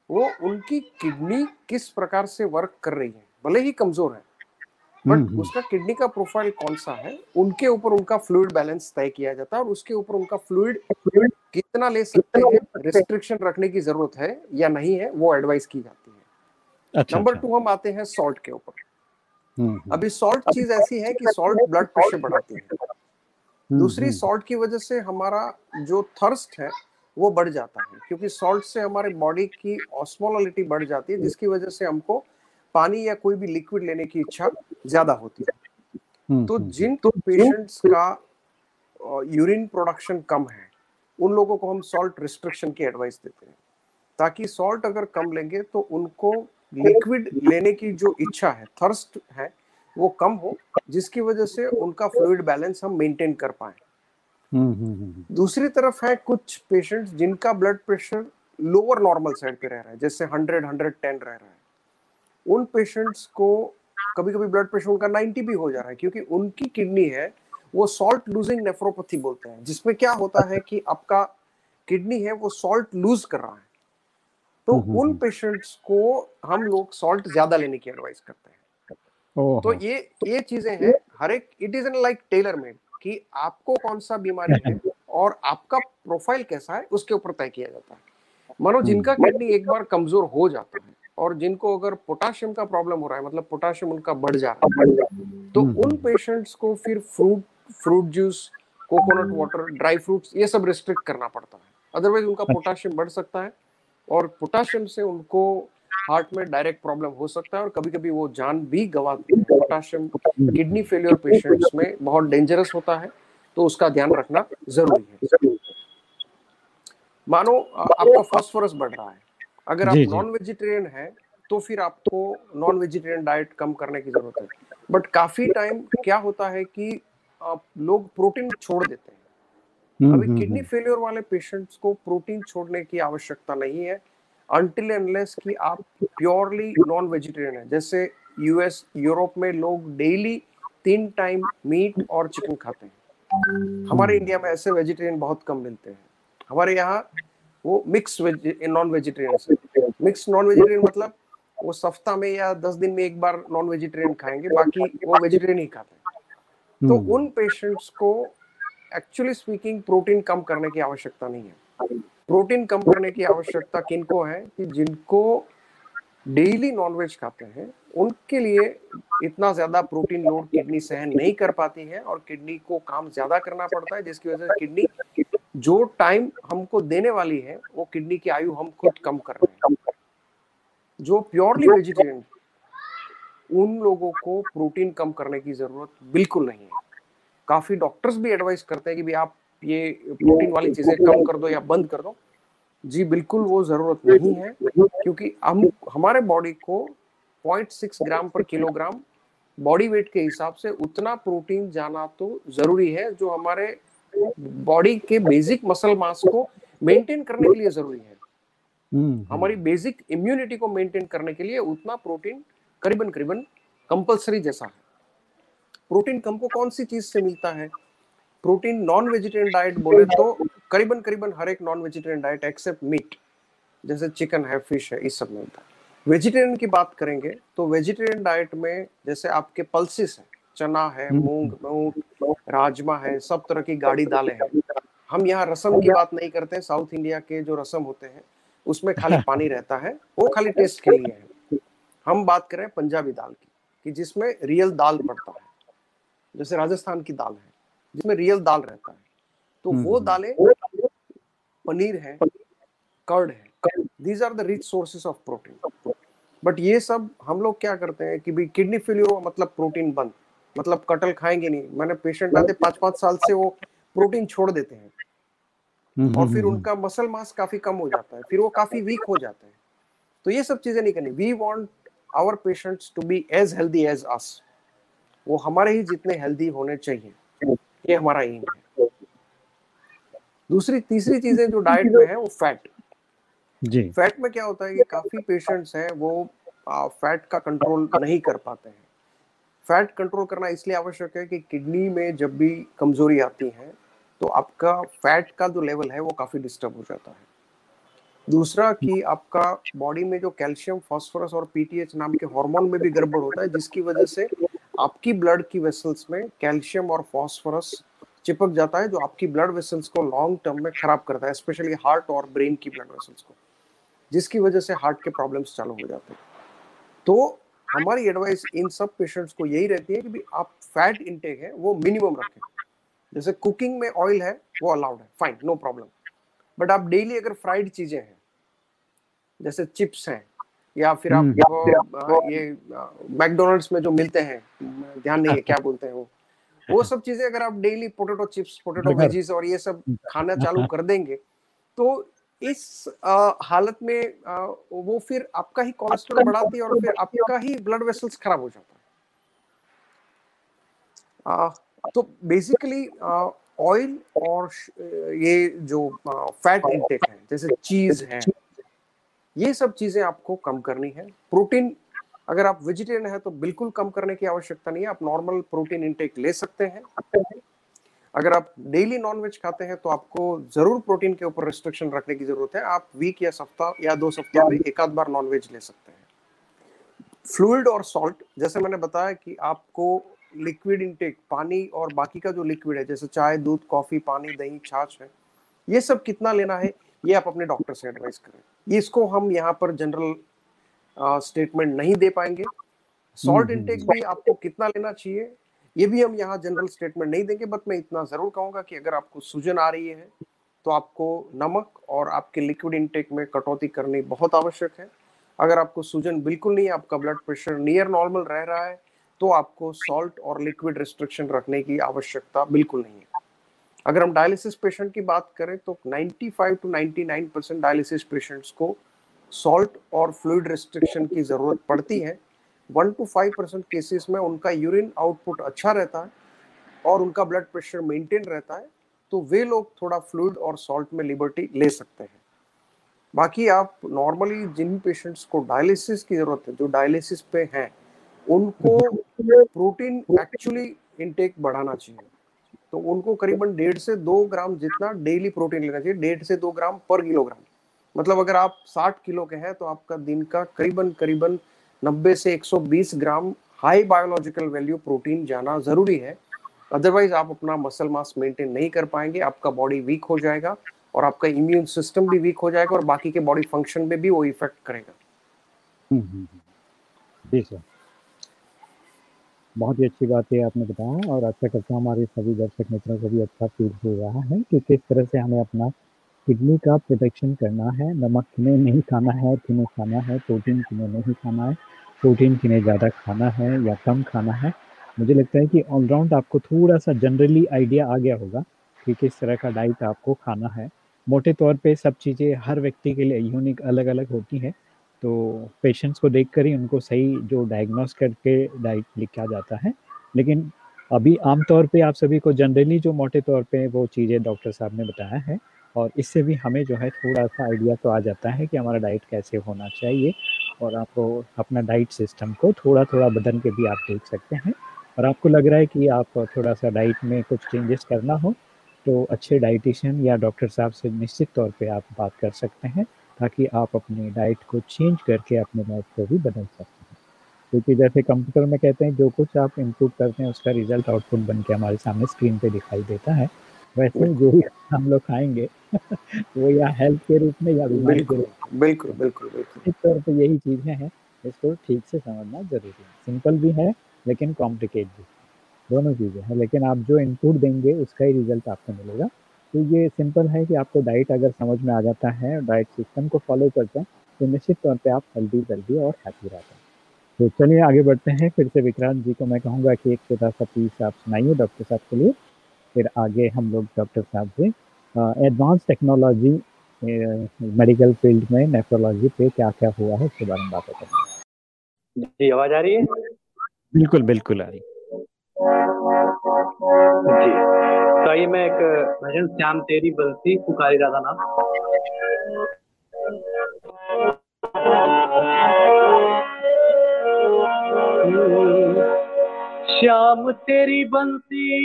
वो उनकी किडनी किस प्रकार से वर्क कर रही है भले ही कमज़ोर है बट हम्म, हम्म। उसका किडनी का प्रोफ़ाइल कौन सा है उनके ऊपर उनका फ्लूड बैलेंस तय किया जाता है और उसके ऊपर उनका फ्लूइड कितना ले सकते हैं रिस्ट्रिक्शन रखने की ज़रूरत है या नहीं है वो एडवाइस की जाती है। अच्छा, नंबर टू अच्छा। हम आते हैं सॉल्ट के ऊपर। हम्म, अभी सॉल्ट चीज़ ऐसी है कि सॉल्ट ब्लड प्रेशर बढ़ाती है। दूसरी सॉल्ट की वजह से हमारा जो थर्स्ट है वो बढ़ जाता है। क्योंकि सॉल्ट से हमारे बॉडी की ऑस्मोलिटी बढ़ जाती है जिसकी वजह से हमको पानी या कोई भी लिक्विड लेने की इच्छा ज़्यादा होती है। हम्म, तो हम्म, जिन तो पेशेंट्स का यूरिन प्रोडक्शन कम है उन लोगों को हम सॉल्ट रिस्ट्रिक्शन की एडवाइस देते हैं। ताकि सॉल्ट अगर कम लेंगे तो उनको लिक्विड लेने की जो इच्छा है थर्स्ट है वो कम हो जिसकी वजह से उनका फ्लूइड बैलेंस हम मेंटेन कर पाए। हम्म, दूसरी तरफ़ है कुछ पेशेंट्स जिनका blood pressure lower normal side पे रह रहा है जैसे हंड्रेड हंड्रेड टेन रह रहा है। उन पेशेंट्स को कभी कभी ब्लड प्रेशर उनका 90 भी हो जा रहा है क्योंकि उनकी किडनी है वो सॉल्ट लूजिंग नेफ्रोपैथी बोलते हैं जिसमें क्या होता है कि आपका किडनी है वो सॉल्ट लूज कर रहा है। तो हम्म, हम्म, उन पेशेंट्स हम्म। को हम लोग सॉल्ट ज़्यादा लेने की एडवाइस करते हैं तो ये ये चीज़ें हैं हर एक it is an like tailor made कि आपको कौन सा बीमारी है और आपका प्रोफ़ाइल कैसा है उसके ऊपर तय किया जाता है मानो जिनका किडनी एक बार कमज़ोर हो जाता है और जिनको अगर पोटाशियम का प्रॉब्लम हो रहा है मतलब पोटाशियम उनका बढ़ जा रहा है तो। उन पेशेंट्स को फिर fruit fruit juice coconut water dry fruits ये सब रिस्ट्रिक्ट करना पड़ता है अदरवाइज़ उनका पोटाशियम अच्छा। बढ़ सकता है और पोटाशियम से उनको हार्ट में डायरेक्ट प्रॉब्लम हो सकता है और कभी कभी वो जान भी गवाते हैं पोटाशियम किडनी फेलियर पेशेंट्स में बहुत डेंजरस होता है तो उसका ध्यान रखना ज़रूरी है। मानो आपका फॉस्फोरस बढ़ रहा है। अगर आप नॉन वेजिटेरियन है तो फिर आपको नॉन वेजिटेरियन डाइट कम करने की ज़रूरत है। बट काफ़ी टाइम क्या होता है कि लोग प्रोटीन छोड़ देते हैं। अभी किडनी हम्म, फेलियर हम्म। वाले पेशेंट्स को प्रोटीन छोड़ने की आवश्यकता नहीं है अनटिल एनलेस कि आप प्योरली नॉन वेजिटेरियन है। जैसे यूएस यूरोप में लोग डेली तीन टाइम मीट और चिकन खाते हैं। हमारे इंडिया में ऐसे वेजिटेरियन बहुत कम मिलते हैं। हमारे यहाँ वो mix non vegetarian mix non vegetarian मतलब वो सप्ताह में या दस दिन में एक बार नॉन वेजिटेरियन खाएँगे बाकी वो वेजिटेरियन ही खाते हैं। तो हम्म। उन पेशेंट्स को एक्चुअली स्पीकिंग प्रोटीन कम करने की आवश्यकता नहीं है। प्रोटीन कम करने की आवश्यकता किनको है कि जिनको डेली नॉनवेज खाते हैं, उनके लिए इतना ज़्यादा प्रोटीन लोड किडनी सहन नहीं कर पाती है और किडनी को काम ज़्यादा करना पड़ता है, जिसकी वजह से किडनी जो टाइम हमको देने वाली है, वो किडनी की आयु हम खुद कम कर रहे हैं। जो प्योरली वेजिटेरियन उन लोगों को प्रोटीन कम करने की ज़रूरत बिल्कुल नहीं है। काफ़ी डॉक्टर्स भी एडवाइस करते हैं कि भाई आप ये प्रोटीन वाली चीज़ें कम कर दो या बंद कर दो। जी बिल्कुल वो ज़रूरत नहीं है क्योंकि हम हमारे बॉडी को 0.6 ग्राम पर किलोग्राम बॉडी वेट के हिसाब से उतना प्रोटीन जाना तो ज़रूरी है जो हमारे बॉडी के बेसिक मसल मास को मेंटेन करने के लिए ज़रूरी है। हम्म, हम्म। हमारी बेसिक इम्यूनिटी को मेंटेन करने के लिए उतना प्रोटीन करीबन करीबन कंपलसरी जैसा है। प्रोटीन हमको कौन सी चीज़ से मिलता है? प्रोटीन नॉन वेजिटेरियन डाइट बोले तो करीबन करीबन हर एक non vegetarian diet except meat जैसे चिकन है फ़िश है इस सब में मिलता है। वेजिटेरियन की बात करेंगे तो वेजिटेरियन डाइट में जैसे आपके पल्सिस है चना है हम्म। मूंग मूंग राजमा है सब तरह की गाड़ी दालें हैं। हम यहाँ रसम की बात नहीं करते साउथ इंडिया के जो रसम होते हैं उसमें खाली पानी रहता है वो खाली टेस्ट के लिए है। हम बात करें पंजाबी दाल की कि जिसमें रियल दाल पड़ता है। जैसे राजस्थान की दाल है जिसमें रियल दाल रहता है। तो हम्म, वो हम्म। दालें पनीर है कर्ड है। These are the rich sources of protein but ये सब हम लोग क्या करते हैं कि भाई किडनी फेलियर हुआ मतलब प्रोटीन बंद। मतलब कटल खाएँगे नहीं। मैंने पेशेंट आते पाँच पाँच साल से वो प्रोटीन छोड़ देते हैं। हम्म, और फिर उनका मसल मास काफ़ी कम हो जाता है। फिर वो काफ़ी वीक हो जाते हैं। तो ये सब चीज़ें नहीं करनी। We want our patients to be as healthy as us वो हमारे ही जितने हेल्दी होने चाहिए। ये हमारा एम है। दूसरी तीसरी चीज़ें जो डाइट में है वो फैट जी। फैट में क्या होता है कि काफ़ी पेशेंट्स हैं वो आ, फैट का कंट्रोल नहीं कर पाते हैं। फैट कंट्रोल करना इसलिए आवश्यक है कि किडनी में जब भी कमज़ोरी आती है तो आपका फैट का जो लेवल है वो काफ़ी डिस्टर्ब हो जाता है। दूसरा कि आपका बॉडी में जो कैल्शियम फास्फोरस और पीटीएच नाम के हार्मोन में भी गड़बड़ होता है जिसकी वजह से आपकी ब्लड की वेसल्स में कैल्शियम और फास्फोरस चिपक जाता है, जो आपकी ब्लड वेसल्स को लॉन्ग टर्म में खराब करता है स्पेशली हार्ट और ब्रेन की ब्लड वेसल्स को, जिसकी वजह से हार्ट के प्रॉब्लम्स चालू हो जाते हैं। तो हमारी एडवाइस इन सब पेशेंट्स को यही रहती है कि भी आप फैट इनटेक है, वो मिनिमम रखें। जैसे कुकिंग में ऑयल है, वो अलाउड है फाइन नो प्रॉब्लम बट आप डेली अगर फ्राइड चीज़ें हैं, जैसे चिप्स हैं या फिर आप हम्म। वो, ये मैकडोनल्ड्स में जो मिलते हैं ध्यान नहीं है क्या बोलते हैं वो वो सब चीज़ें अगर आप daily potato chips potato. Veggies और ये सब खाना चालू कर देंगे तो इस आ, हालत में आ, वो फिर आपका ही कोलेस्ट्रॉल बढ़ाती है और फिर आपका ही ब्लड वेसल्स खराब हो जाता है आ, तो बेसिकली ऑयल और ये जो फैट इंटेक है जैसे चीज़ है ये सब चीज़ें आपको कम करनी है। प्रोटीन, अगर आप वेजिटेरियन है तो बिल्कुल कम करने की आवश्यकता नहीं है। आप नॉर्मल प्रोटीन इंटेक ले सकते हैं। अगर आप डेली नॉनवेज खाते हैं तो आपको ज़रूर प्रोटीन के ऊपर रिस्ट्रिक्शन रखने की ज़रूरत है। आप वीक या सप्ताह या दो सप्ताह में एक आध बार नॉनवेज ले सकते हैं। फ्लूड और सॉल्ट, जैसे मैंने बताया कि आपको लिक्विड इंटेक पानी और बाकी का जो लिक्विड है, जैसे चाय, दूध, कॉफ़ी, पानी, दही, छाछ है, ये सब कितना लेना है? ये आप अपने डॉक्टर से एडवाइस करें। इसको हम यहाँ पर जनरल स्टेटमेंट नहीं दे पाएँगे। सॉल्ट हम्म, इंटेक भी आपको कितना लेना चाहिए ये भी हम यहाँ जनरल स्टेटमेंट नहीं देंगे बट मैं इतना ज़रूर कहूँगा कि अगर आपको सूजन आ रही है तो आपको नमक और आपके लिक्विड इंटेक में कटौती करनी बहुत आवश्यक है। अगर आपको सूजन बिल्कुल नहीं है आपका ब्लड प्रेशर नियर नॉर्मल रह रहा है तो आपको सॉल्ट और लिक्विड रिस्ट्रिक्शन रखने की आवश्यकता बिल्कुल नहीं है। अगर हम डायलिसिस पेशेंट की बात करें तो 95 टू 99 परसेंट डायलिसिस पेशेंट्स को सॉल्ट और फ्लूड रिस्ट्रिक्शन की ज़रूरत पड़ती है। One two five percent cases में उनका यूरिन आउटपुट अच्छा रहता है और उनका ब्लड प्रेशर मेंटेन रहता है तो वे लोग थोड़ा फ्लूड और सॉल्ट में लिबर्टी ले सकते हैं। बाकी आप नॉर्मली जिन पेशेंट्स को डायलिसिस की ज़रूरत है जो डायलिसिस पे हैं उनको प्रोटीन एक्चुअली इनटेक बढ़ाना चाहिए। तो उनको करीबन डेढ़ से दो ग्राम जितना डेली प्रोटीन लेना चाहिए डेढ़ से दो ग्राम पर किलोग्राम। मतलब अगर आप 60 किलो के हैं तो आपका दिन का करीबन करीबन 90 से 120 gram high biological value protein जाना ज़रूरी है। अदरवाइज़ आप अपना मसल मास मेंटेन नहीं कर पाएँगे आपका बॉडी वीक हो जाएगा और आपका इम्यून सिस्टम भी वीक हो जाएगा और बाकी के बॉडी फ़ंक्शन में भी वो इफ़ेक्ट करेगा। हम्म, हम्म, हम्म। जी सर बहुत ही अच्छी बात है, आपने बताया और आशा करता हूँ हमारे सभी दर्शक मित्रों को भी अच्छा फील हो रहा है कि किस तरह से हमें अपना किडनी का प्रोटेक्शन करना है, नमक किन्हें नहीं खाना है, किन्हें खाना है प्रोटीन किन्हें नहीं खाना है प्रोटीन किन्हें ज़्यादा खाना है या कम खाना है। मुझे लगता है कि ऑलराउंड आपको थोड़ा सा जनरली आइडिया आ गया होगा कि किस तरह का डाइट आपको खाना है। मोटे तौर पे सब चीज़ें हर व्यक्ति के लिए यूनिक अलग अलग होती हैं। तो पेशेंट्स को देखकर ही उनको सही जो डायग्नोस करके डाइट लिखा जाता है। लेकिन अभी आमतौर पे आप सभी को जनरली जो मोटे तौर पे वो चीज़ें डॉक्टर साहब ने बताया है और इससे भी हमें जो है थोड़ा सा आइडिया तो आ जाता है कि हमारा डाइट कैसे होना चाहिए और आपको अपना डाइट सिस्टम को थोड़ा थोड़ा बदल के भी आप देख सकते हैं। और आपको लग रहा है कि आप थोड़ा सा डाइट में कुछ चेंजेस करना हो तो अच्छे डाइटिशियन या डॉक्टर साहब से निश्चित तौर पे आप बात कर सकते हैं। ताकि आप अपनी डाइट को चेंज करके अपने लाइफ को भी बदल सकते हैं। क्योंकि जैसे कंप्यूटर में कहते हैं जो कुछ आप इनपुट करते हैं उसका रिज़ल्ट आउटपुट बन के हमारे सामने स्क्रीन पे दिखाई देता है। वैसे जो भी हम लोग खाएँगे वो या हेल्थ के रूप में या बीमारी के रूप बिल्कुल बिल्कुल बिल्कुल बिल्कुल। तौर पर यही चीज़ें हैं इसको ठीक से समझना ज़रूरी है। सिंपल भी है लेकिन कॉम्प्लिकेट भी दोनों चीज़ें हैं लेकिन आप जो इनपुट देंगे उसका ही रिज़ल्ट आपको मिलेगा। तो ये सिंपल है कि आपको डाइट अगर समझ में आ जाता है डाइट सिस्टम को फॉलो करते हैं तो निश्चित तौर पर आप हेल्दी वेल्दी और हैप्पी रहते हैं। तो चलिए आगे बढ़ते हैं। फिर से विक्रांत जी को मैं कहूँगा कि एक छोटा सा पीस आप सुनाइए डॉक्टर साहब के लिए। फिर आगे हम लोग डॉक्टर साहब से एडवांस टेक्नोलॉजी मेडिकल फ़ील्ड में नेफ्रोलॉजी पे क्या क्या हुआ है उसके बारे में बात करें जी आवाज़ आ रही है? बिल्कुल बिल्कुल आ रही जी। तो आइए, मैं एक, भजन श्याम तेरी बंसी पुकारी राधा नाम। श्याम तेरी बंसी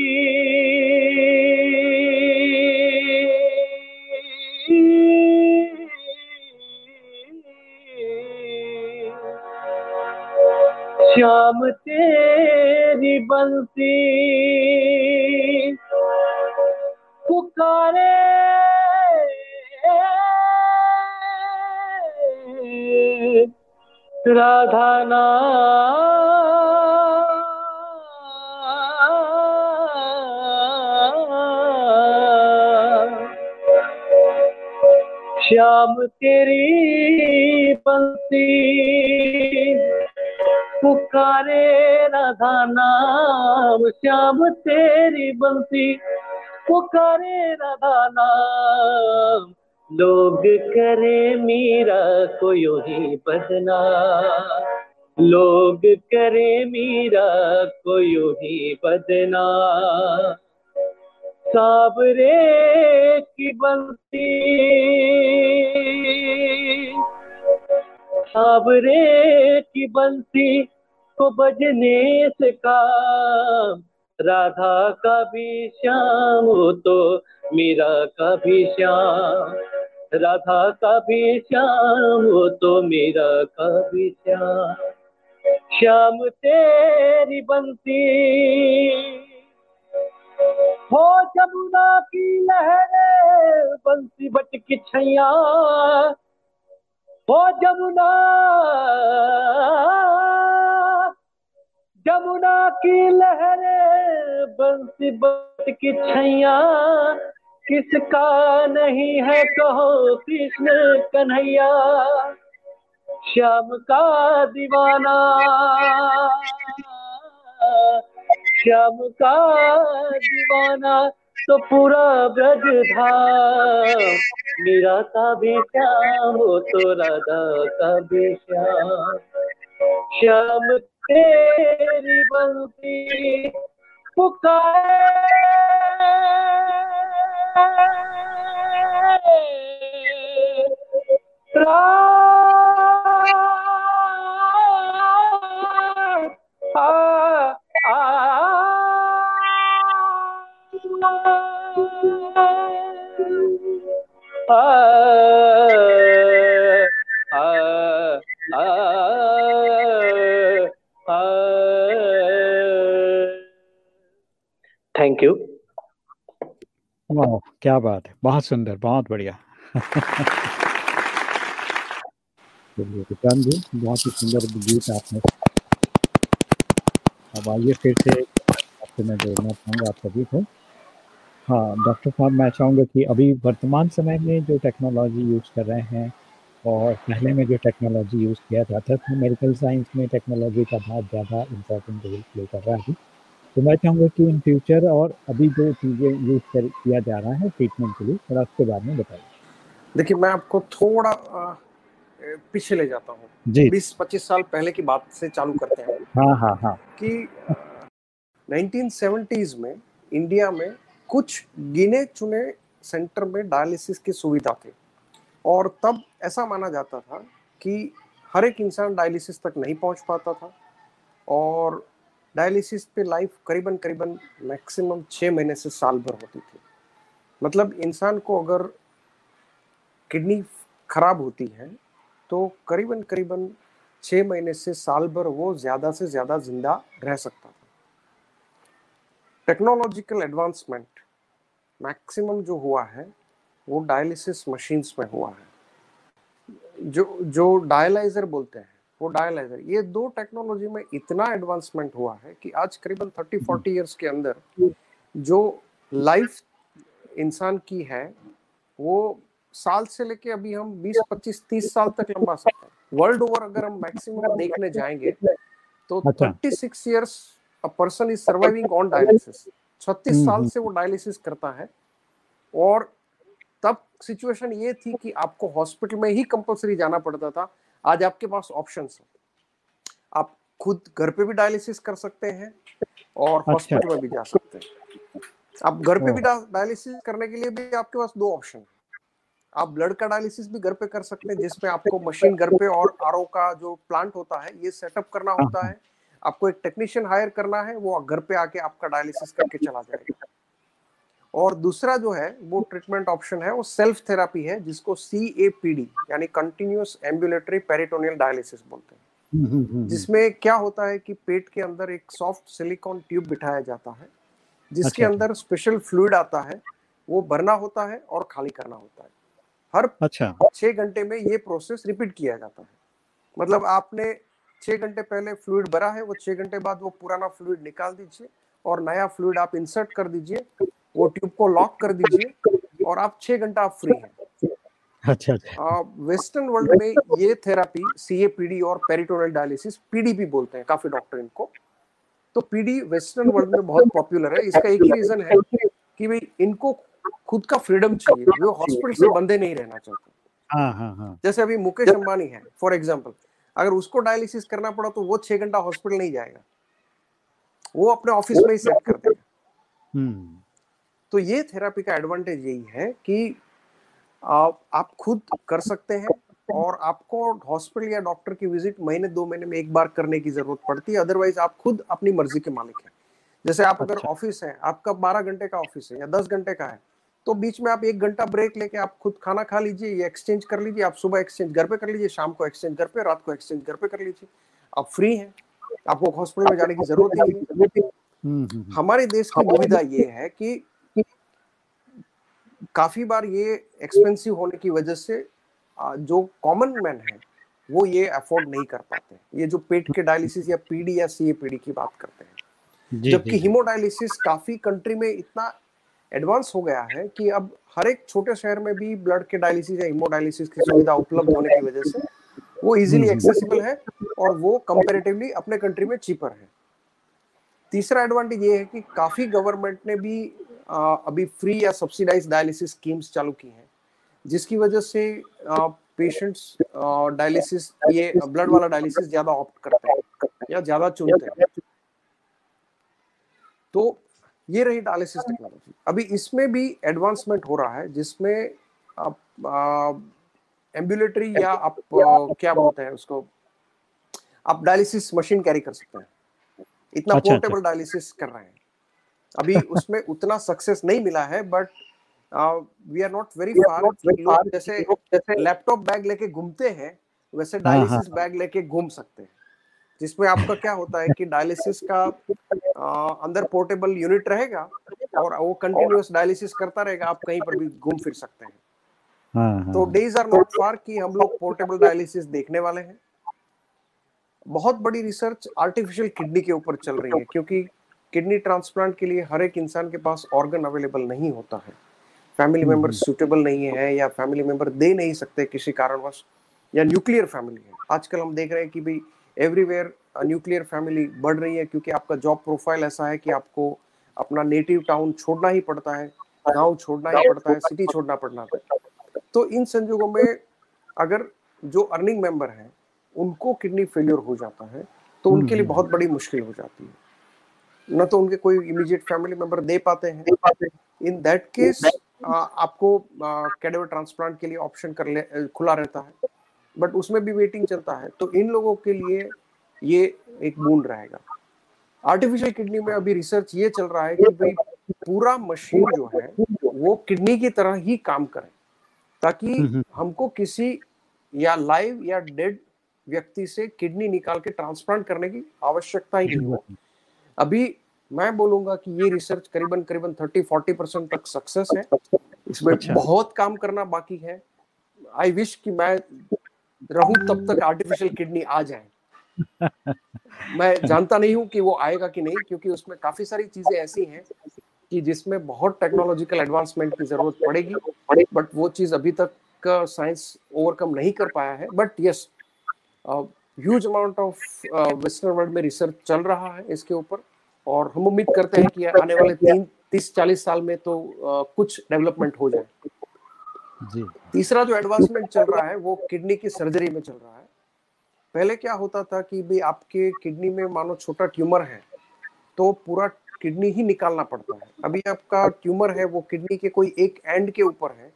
श्याम तेरी बंसी। पुकारे। राधा ना। श्याम तेरी बंसी। पुकारे राधा नाम, श्याम तेरी बंसी। पुकारे राधा नाम, लोग करे मीरा को यू ही बदना। लोग करे मीरा को यू ही बदना। साबरे की बंसी। साबरे की बंसी को बजने से काम। राधा का भी श्याम हो तो मीरा का भी श्याम। राधा का भी श्याम हो तो मीरा का भी श्याम। श्याम तेरी बंसी हो जमुना की लहरे, बंसी बट की छैया। हो जमुना जमुना की लहरे बंसी बट की छैया। किसका नहीं है कहो कृष्ण कन्हैया। श्याम का दीवाना, श्याम का दीवाना। तो पूरा ब्रज धाम मेरा का भी श्याम हो तो राधा का भी श्याम। श्याम तेरी बंसी पुकारे। आ थैंक यू वाह, क्या बात है। बहुत सुंदर, बहुत बढ़िया। जी, बहुत ही सुंदर गीत आपने। अब आइए फिर से, आपसे मैं जोड़ना चाहूँगा आप सभी को हाँ डॉक्टर साहब मैं चाहूँगा कि अभी वर्तमान समय में जो टेक्नोलॉजी यूज़ कर रहे हैं और पहले में जो टेक्नोलॉजी यूज़ किया जाता था मेडिकल साइंस में टेक्नोलॉजी का बहुत ज़्यादा इम्पोर्टेंट रोल प्ले कर रहा है। तो मैं चाहूँगा कि इन फ्यूचर और अभी जो चीज़ें यूज़ कर किया जा रहा है ट्रीटमेंट के लिए थोड़ा उसके बारे में बताइए। देखिए मैं आपको थोड़ा पीछे ले जाता हूँ। बीस पच्चीस साल पहले की बात से चालू करते हैं। हाँ हाँ हाँ। कि नाइनटीन में इंडिया में कुछ गिने चुने सेंटर में डायलिसिस की सुविधा थी और तब ऐसा माना जाता था कि हर एक इंसान डायलिसिस तक नहीं पहुँच पाता था। और डायलिसिस पे लाइफ करीबन करीबन मैक्सिमम छः महीने से साल भर होती थी। मतलब इंसान को अगर किडनी खराब होती है तो करीबन करीबन छः महीने से साल भर वो ज़्यादा से ज़्यादा ज़िंदा रह सकता टेक्नोलॉजिकल एडवांसमेंट मैक्सिमम जो हुआ है वो डायलिसिस मशीन्स में हुआ है। जो जो डायलाइजर बोलते हैं वो डायलाइजर ये दो टेक्नोलॉजी में इतना एडवांसमेंट हुआ है कि आज करीबन थर्टी फोर्टी ईयर्स के अंदर जो लाइफ इंसान की है वो साल से लेके अभी हम 20 25 30 साल तक लंबा सकते हैं। वर्ल्ड ओवर अगर हम मैक्सिमम देखने जाएँगे तो thirty six years a person is surviving on dialysis छत्तीस साल से वो डायलिसिस करता है और तब सिचुएशन ये थी कि आपको हॉस्पिटल में ही कंपलसरी जाना पड़ता था। आज आपके पास ऑप्शन है। आप खुद घर पे भी डायलिसिस कर सकते हैं और हॉस्पिटल अच्छा। में भी जा सकते हैं। आप घर पे भी डायलिसिस करने के लिए भी आपके पास दो ऑप्शन आप ब्लड का डायलिसिस भी घर पे कर सकते हैं जिसमें आपको मशीन घर पे और आर का जो प्लांट होता है ये सेटअप करना होता है। आपको एक टेक्नीशियन हायर करना है वो घर पे आके आपका डायलिसिस करके चला जाएगा। और दूसरा जो है वो ट्रीटमेंट ऑप्शन है वो सेल्फ थेरापी है जिसको सी ए पी डी यानी कंटिन्यूस एम्बुलेटरी पेरिटोनियल डायलिसिस बोलते हैं। हम्म, हम्म, हम्म, जिसमें क्या होता है कि पेट के अंदर एक सॉफ्ट सिलिकॉन ट्यूब बिठाया जाता है जिसके अच्छा, अच्छा। अंदर स्पेशल फ्लूड आता है वो भरना होता है और खाली करना होता है। हर अच्छा। छह घंटे में ये प्रोसेस रिपीट किया जाता है। मतलब आपने छह घंटे पहले फ्लूड भरा है वो छह घंटे बाद वो पुराना फ्लूड निकाल दीजिए और नया फ्लूड आप इंसर्ट कर दीजिए वो ट्यूब को लॉक कर दीजिए और आप छह घंटा आप फ्री हैं। अच्छा अच्छा। वेस्टर्न वर्ल्ड में ये थेरापी सीएपीडी और पेरिटोनल डायलिसिस पीडीपी बोलते हैं काफ़ी डॉक्टर इनको। तो पीडी वेस्टर्न वर्ल्ड में बहुत पॉपुलर है। इसका एक ही रीजन है कि भाई इनको खुद का फ्रीडम चाहिए वो हॉस्पिटल से बंदे नहीं रहना चाहते। हाँ, हाँ, हाँ. जैसे अभी मुकेश अंबानी है फॉर एग्ज़ाम्पल अगर उसको डायलिसिस करना पड़ा तो वो छह घंटा हॉस्पिटल नहीं जाएगा वो अपने ऑफ़िस में ही सेट कर देगा हम्म। तो ये थेरापी का एडवांटेज यही है कि आप, आप खुद कर सकते हैं और आपको हॉस्पिटल या डॉक्टर की विज़िट महीने दो महीने में एक बार करने की ज़रूरत पड़ती है अदरवाइज़ आप खुद अपनी मर्ज़ी के मालिक हैं जैसे आप अगर ऑफ़िस अच्छा। है आपका बारह घंटे का ऑफ़िस है या दस घंटे का है तो बीच में आप एक घंटा ब्रेक लेके आप खुद खाना खा लीजिए या एक्सचेंज कर लीजिए आप सुबह एक्सचेंज घर पे कर लीजिए शाम को एक्सचेंज घर पे रात को एक्सचेंज घर पे कर लीजिए। आप फ्री हैं आपको हॉस्पिटल में जाने की ज़रूरत नहीं है। हम्म, हम्म, हम्म। हमारे देश की दुविधा ये है कि काफ़ी बार ये एक्सपेंसिव होने की वजह से जो कॉमन मैन है वो ये अफोर्ड नहीं कर पाते ये जो पेट के डायलिसिस या पीडी या सीएपीडी की बात करते हैं। जबकि हीमोडायलिसिस काफ़ी कंट्री में इतना एडवांस हो गया है कि अब हर एक छोटे शहर में भी ब्लड के डायलिसिस या हीमोडायलिसिस की सुविधा उपलब्ध होने की वजह से वो इजीली एक्सेसिबल है और वो कंपैरेटिवली अपने कंट्री में चीपर है। तीसरा एडवांटेज ये है कि काफ़ी गवर्नमेंट ने भी आ, अभी फ्री या सब्सिडाइज डायलिसिस स्कीम्स चालू की हैं जिसकी वजह से पेशेंट्स डायलिसिस ये ब्लड वाला डायलिसिस ज़्यादा ऑप्ट करते हैं या ज़्यादा चुनते हैं। तो ये रही डायलिसिस टेक्नोलॉजी अभी इसमें भी एडवांसमेंट हो रहा है जिसमें आप एम्बुलेटरी या आप क्या बोलते हैं उसको आप डायलिसिस मशीन कैरी कर सकते हैं इतना अच्छा, पोर्टेबल अच्छा। डायलिसिस कर रहे हैं अभी उसमें उतना सक्सेस नहीं मिला है but we are not very far लोग जैसे लैपटॉप बैग लेके घूमते हैं वैसे डायलिसिस हाँ, बैग हाँ। लेके घूम सकते हैं जिसमें आपका क्या होता है कि डायलिसिस का आ, अंदर पोर्टेबल यूनिट रहेगा और वो कंटिन्यूस डायलिसिस करता रहेगा आप कहीं पर भी घूम फिर सकते हैं। हाँ, हाँ, तो डेज़ आर नॉट फार कि हम लोग पोर्टेबल डायलिसिस देखने वाले हैं। बहुत बड़ी रिसर्च आर्टिफिशियल किडनी के ऊपर चल रही है क्योंकि किडनी ट्रांसप्लांट के लिए हर एक इंसान के पास ऑर्गन अवेलेबल नहीं होता है। फैमिली मेंबर सुटेबल नहीं है या फैमिली मेंबर दे नहीं सकते किसी कारणवश या न्यूक्लियर फैमिली है। आजकल हम देख रहे हैं कि भाई एवरीवेयर न्यूक्लियर फैमिली बढ़ रही है क्योंकि आपका जॉब प्रोफ़ाइल ऐसा है कि आपको अपना नेटिव टाउन छोड़ना ही पड़ता है, गाँव छोड़ना ही पड़ता है सिटी छोड़ना पड़ना है तो इन संजोगों में अगर जो अर्निंग मेंबर हैं, उनको किडनी फेलियर हो जाता है तो उनके लिए बहुत। बड़ी मुश्किल हो जाती है। न तो उनके कोई इमीडिएट फैमिली मेंबर दे पाते हैं। इन दैट केस आपको कैडेवर ट्रांसप्लांट के लिए ऑप्शन कर ले, खुला रहता है। बट उसमें भी वेटिंग चलता है। तो इन लोगों के लिए ये एक बूंद रहेगा। आर्टिफिशियल किडनी में अभी रिसर्च ये चल रहा है कि भाई पूरा मशीन जो है वो किडनी की तरह ही काम करे। ताकि हम्म, हम्म। हमको किसी या लाइव या डेड व्यक्ति से किडनी निकाल के ट्रांसप्लांट करने की आवश्यकता ही नहीं हो। अभी मैं बोलूँगा कि ये रिसर्च करीबन करीबन थर्टी फोर्टी परसेंट तक सक्सेस है। इसमें अच्छा। बहुत काम करना बाकी है। आई विश कि मैं रहूँ तब तक आर्टिफिशियल किडनी आ जाए। मैं जानता नहीं हूँ कि वो आएगा कि नहीं क्योंकि उसमें काफ़ी सारी चीज़ें ऐसी हैं कि जिसमें बहुत टेक्नोलॉजिकल एडवांसमेंट की ज़रूरत पड़ेगी बट वो चीज़ अभी तक का साइंस ओवरकम नहीं कर पाया है। But yes huge amount of western world में रिसर्च चल रहा है इसके ऊपर और हम उम्मीद करते हैं कि आने वाले तीन तीस चालीस साल में तो uh, कुछ डेवलपमेंट हो जाए। जी। तीसरा जो एडवांसमेंट चल रहा है वो किडनी की सर्जरी में चल रहा है। पहले क्या होता था कि भाई आपके किडनी में मानो छोटा ट्यूमर है तो पूरा किडनी ही निकालना पड़ता है। अभी आपका ट्यूमर है वो किडनी के कोई एक एंड के ऊपर है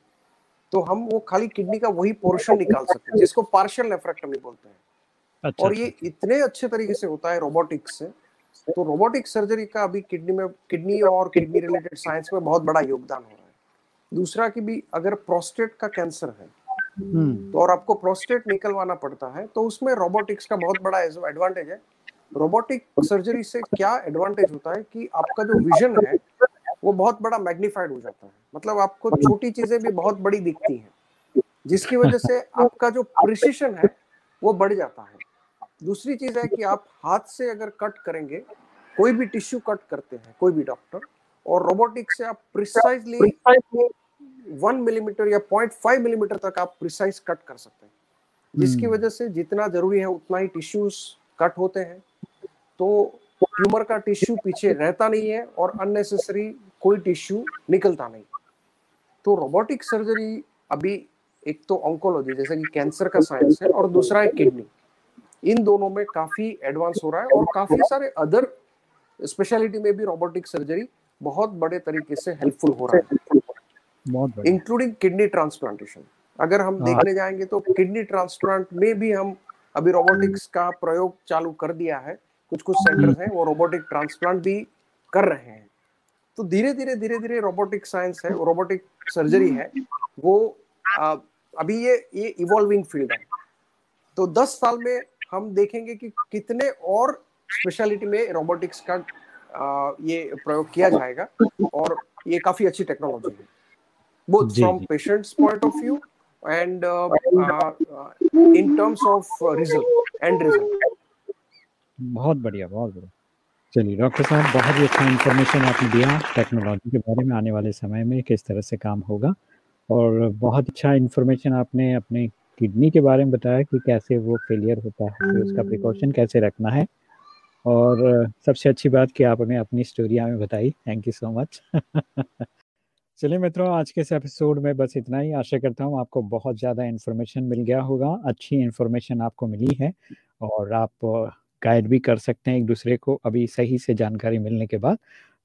तो हम वो खाली किडनी का वही पोर्शन निकाल सकते हैं जिसको पार्शियल नेफ्रेक्टमी बोलते हैं। अच्छा, और ये अच्छा। इतने अच्छे तरीके से होता है रोबोटिक्स से तो रोबोटिक सर्जरी का अभी किडनी में किडनी और किडनी रिलेटेड साइंस में बहुत बड़ा योगदान है। दूसरा की भी अगर प्रोस्टेट का कैंसर है हम्म। तो और आपको प्रोस्टेट निकलवाना पड़ता है तो उसमें रोबोटिक्स का बहुत बड़ा एडवांटेज है। रोबोटिक सर्जरी से क्या एडवांटेज होता है कि आपका जो विजन है वो बहुत बड़ा मैग्निफाइड हो जाता है। मतलब आपको छोटी चीज़ें भी बहुत बड़ी दिखती हैं जिसकी वजह से आपका जो प्रिसिशन है वो बढ़ जाता है। दूसरी चीज़ है कि आप हाथ से अगर कट करेंगे कोई भी टिश्यू कट करते हैं कोई भी डॉक्टर और रोबोटिक से आप प्रिसाइजली वन मिलीमीटर या पॉइंट फाइव मिलीमीटर तक आप प्रिसाइज कट कर सकते हैं। जिसकी हम्म। वजह से जितना ज़रूरी है उतना ही टिश्यूज कट होते हैं। तो ट्यूमर का टिश्यू पीछे रहता नहीं है और अननेसेसरी कोई टिश्यू निकलता नहीं। तो रोबोटिक सर्जरी अभी एक तो ऑन्कोलॉजी जैसे कि कैंसर का साइंस है और दूसरा है किडनी इन दोनों में काफ़ी एडवांस हो रहा है और काफ़ी सारे अदर स्पेशलिटी में भी रोबोटिक सर्जरी बहुत बड़े तरीके से हेल्पफुल हो रहा है। इंक्लूडिंग किडनी ट्रांसप्लांटेशन अगर हम हाँ। देखने जाएँगे तो किडनी ट्रांसप्लांट में भी हम अभी रोबोटिक्स का प्रयोग चालू कर दिया है। कुछ कुछ सेंटर्स हैं वो रोबोटिक ट्रांसप्लांट भी कर रहे हैं। तो धीरे धीरे धीरे धीरे रोबोटिक साइंस है रोबोटिक सर्जरी है वो आ, अभी ये ये इवॉल्विंग फ़ील्ड है। तो 10 साल में हम देखेंगे कि कितने और स्पेशलिटी में रोबोटिक्स का आ, ये प्रयोग किया जाएगा और ये काफ़ी अच्छी टेक्नोलॉजी है। Both from patients point of view and in terms of result and result बहुत बढ़िया बहुत बढ़िया। चलिए डॉक्टर साहब बहुत ही अच्छा इन्फॉर्मेशन आपने दिया टेक्नोलॉजी के बारे में आने वाले समय में किस तरह से काम होगा और बहुत अच्छा इन्फॉर्मेशन आपने अपने किडनी के बारे में बताया कि कैसे वो फेलियर होता है तो उसका प्रिकॉशन कैसे रखना है। और सबसे अच्छी बात कि आपने अपनी स्टोरी हमें बताई। थैंक यू सो मच चलिए मित्रों, आज के इस एपिसोड में बस इतना ही। आशा करता हूँ आपको बहुत ज़्यादा इन्फॉर्मेशन मिल गया होगा, अच्छी इन्फॉर्मेशन आपको मिली है और आप गाइड भी कर सकते हैं एक दूसरे को अभी सही से जानकारी मिलने के बाद।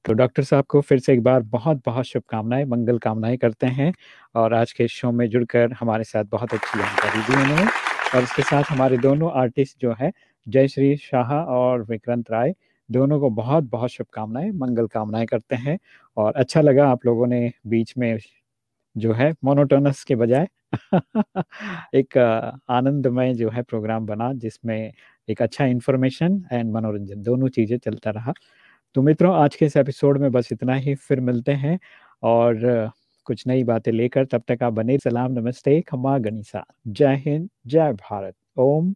तो डॉक्टर साहब को फिर से एक बार बहुत बहुत शुभकामनाएँ, मंगल कामनाएँ करते हैं और आज के शो में जुड़कर हमारे साथ बहुत अच्छी जानकारी दी उन्होंने। और इसके साथ हमारे दोनों आर्टिस्ट जो है, जयश्री शाह और विक्रांत राय दोनों को बहुत बहुत शुभकामनाएँ, मंगल कामनाएँ करते हैं और अच्छा लगा आप लोगों ने बीच में जो है मोनोटोनस के बजाय एक आनंदमय जो है प्रोग्राम बना जिसमें एक अच्छा इन्फॉर्मेशन एंड मनोरंजन दोनों चीज़ें चलता रहा। तो मित्रों, आज के इस एपिसोड में बस इतना ही, फिर मिलते हैं और कुछ नई बातें लेकर तब तक आप बने। सलाम, नमस्ते, खम्मा, गनीसा। जय हिंद, जय भारत। ओम।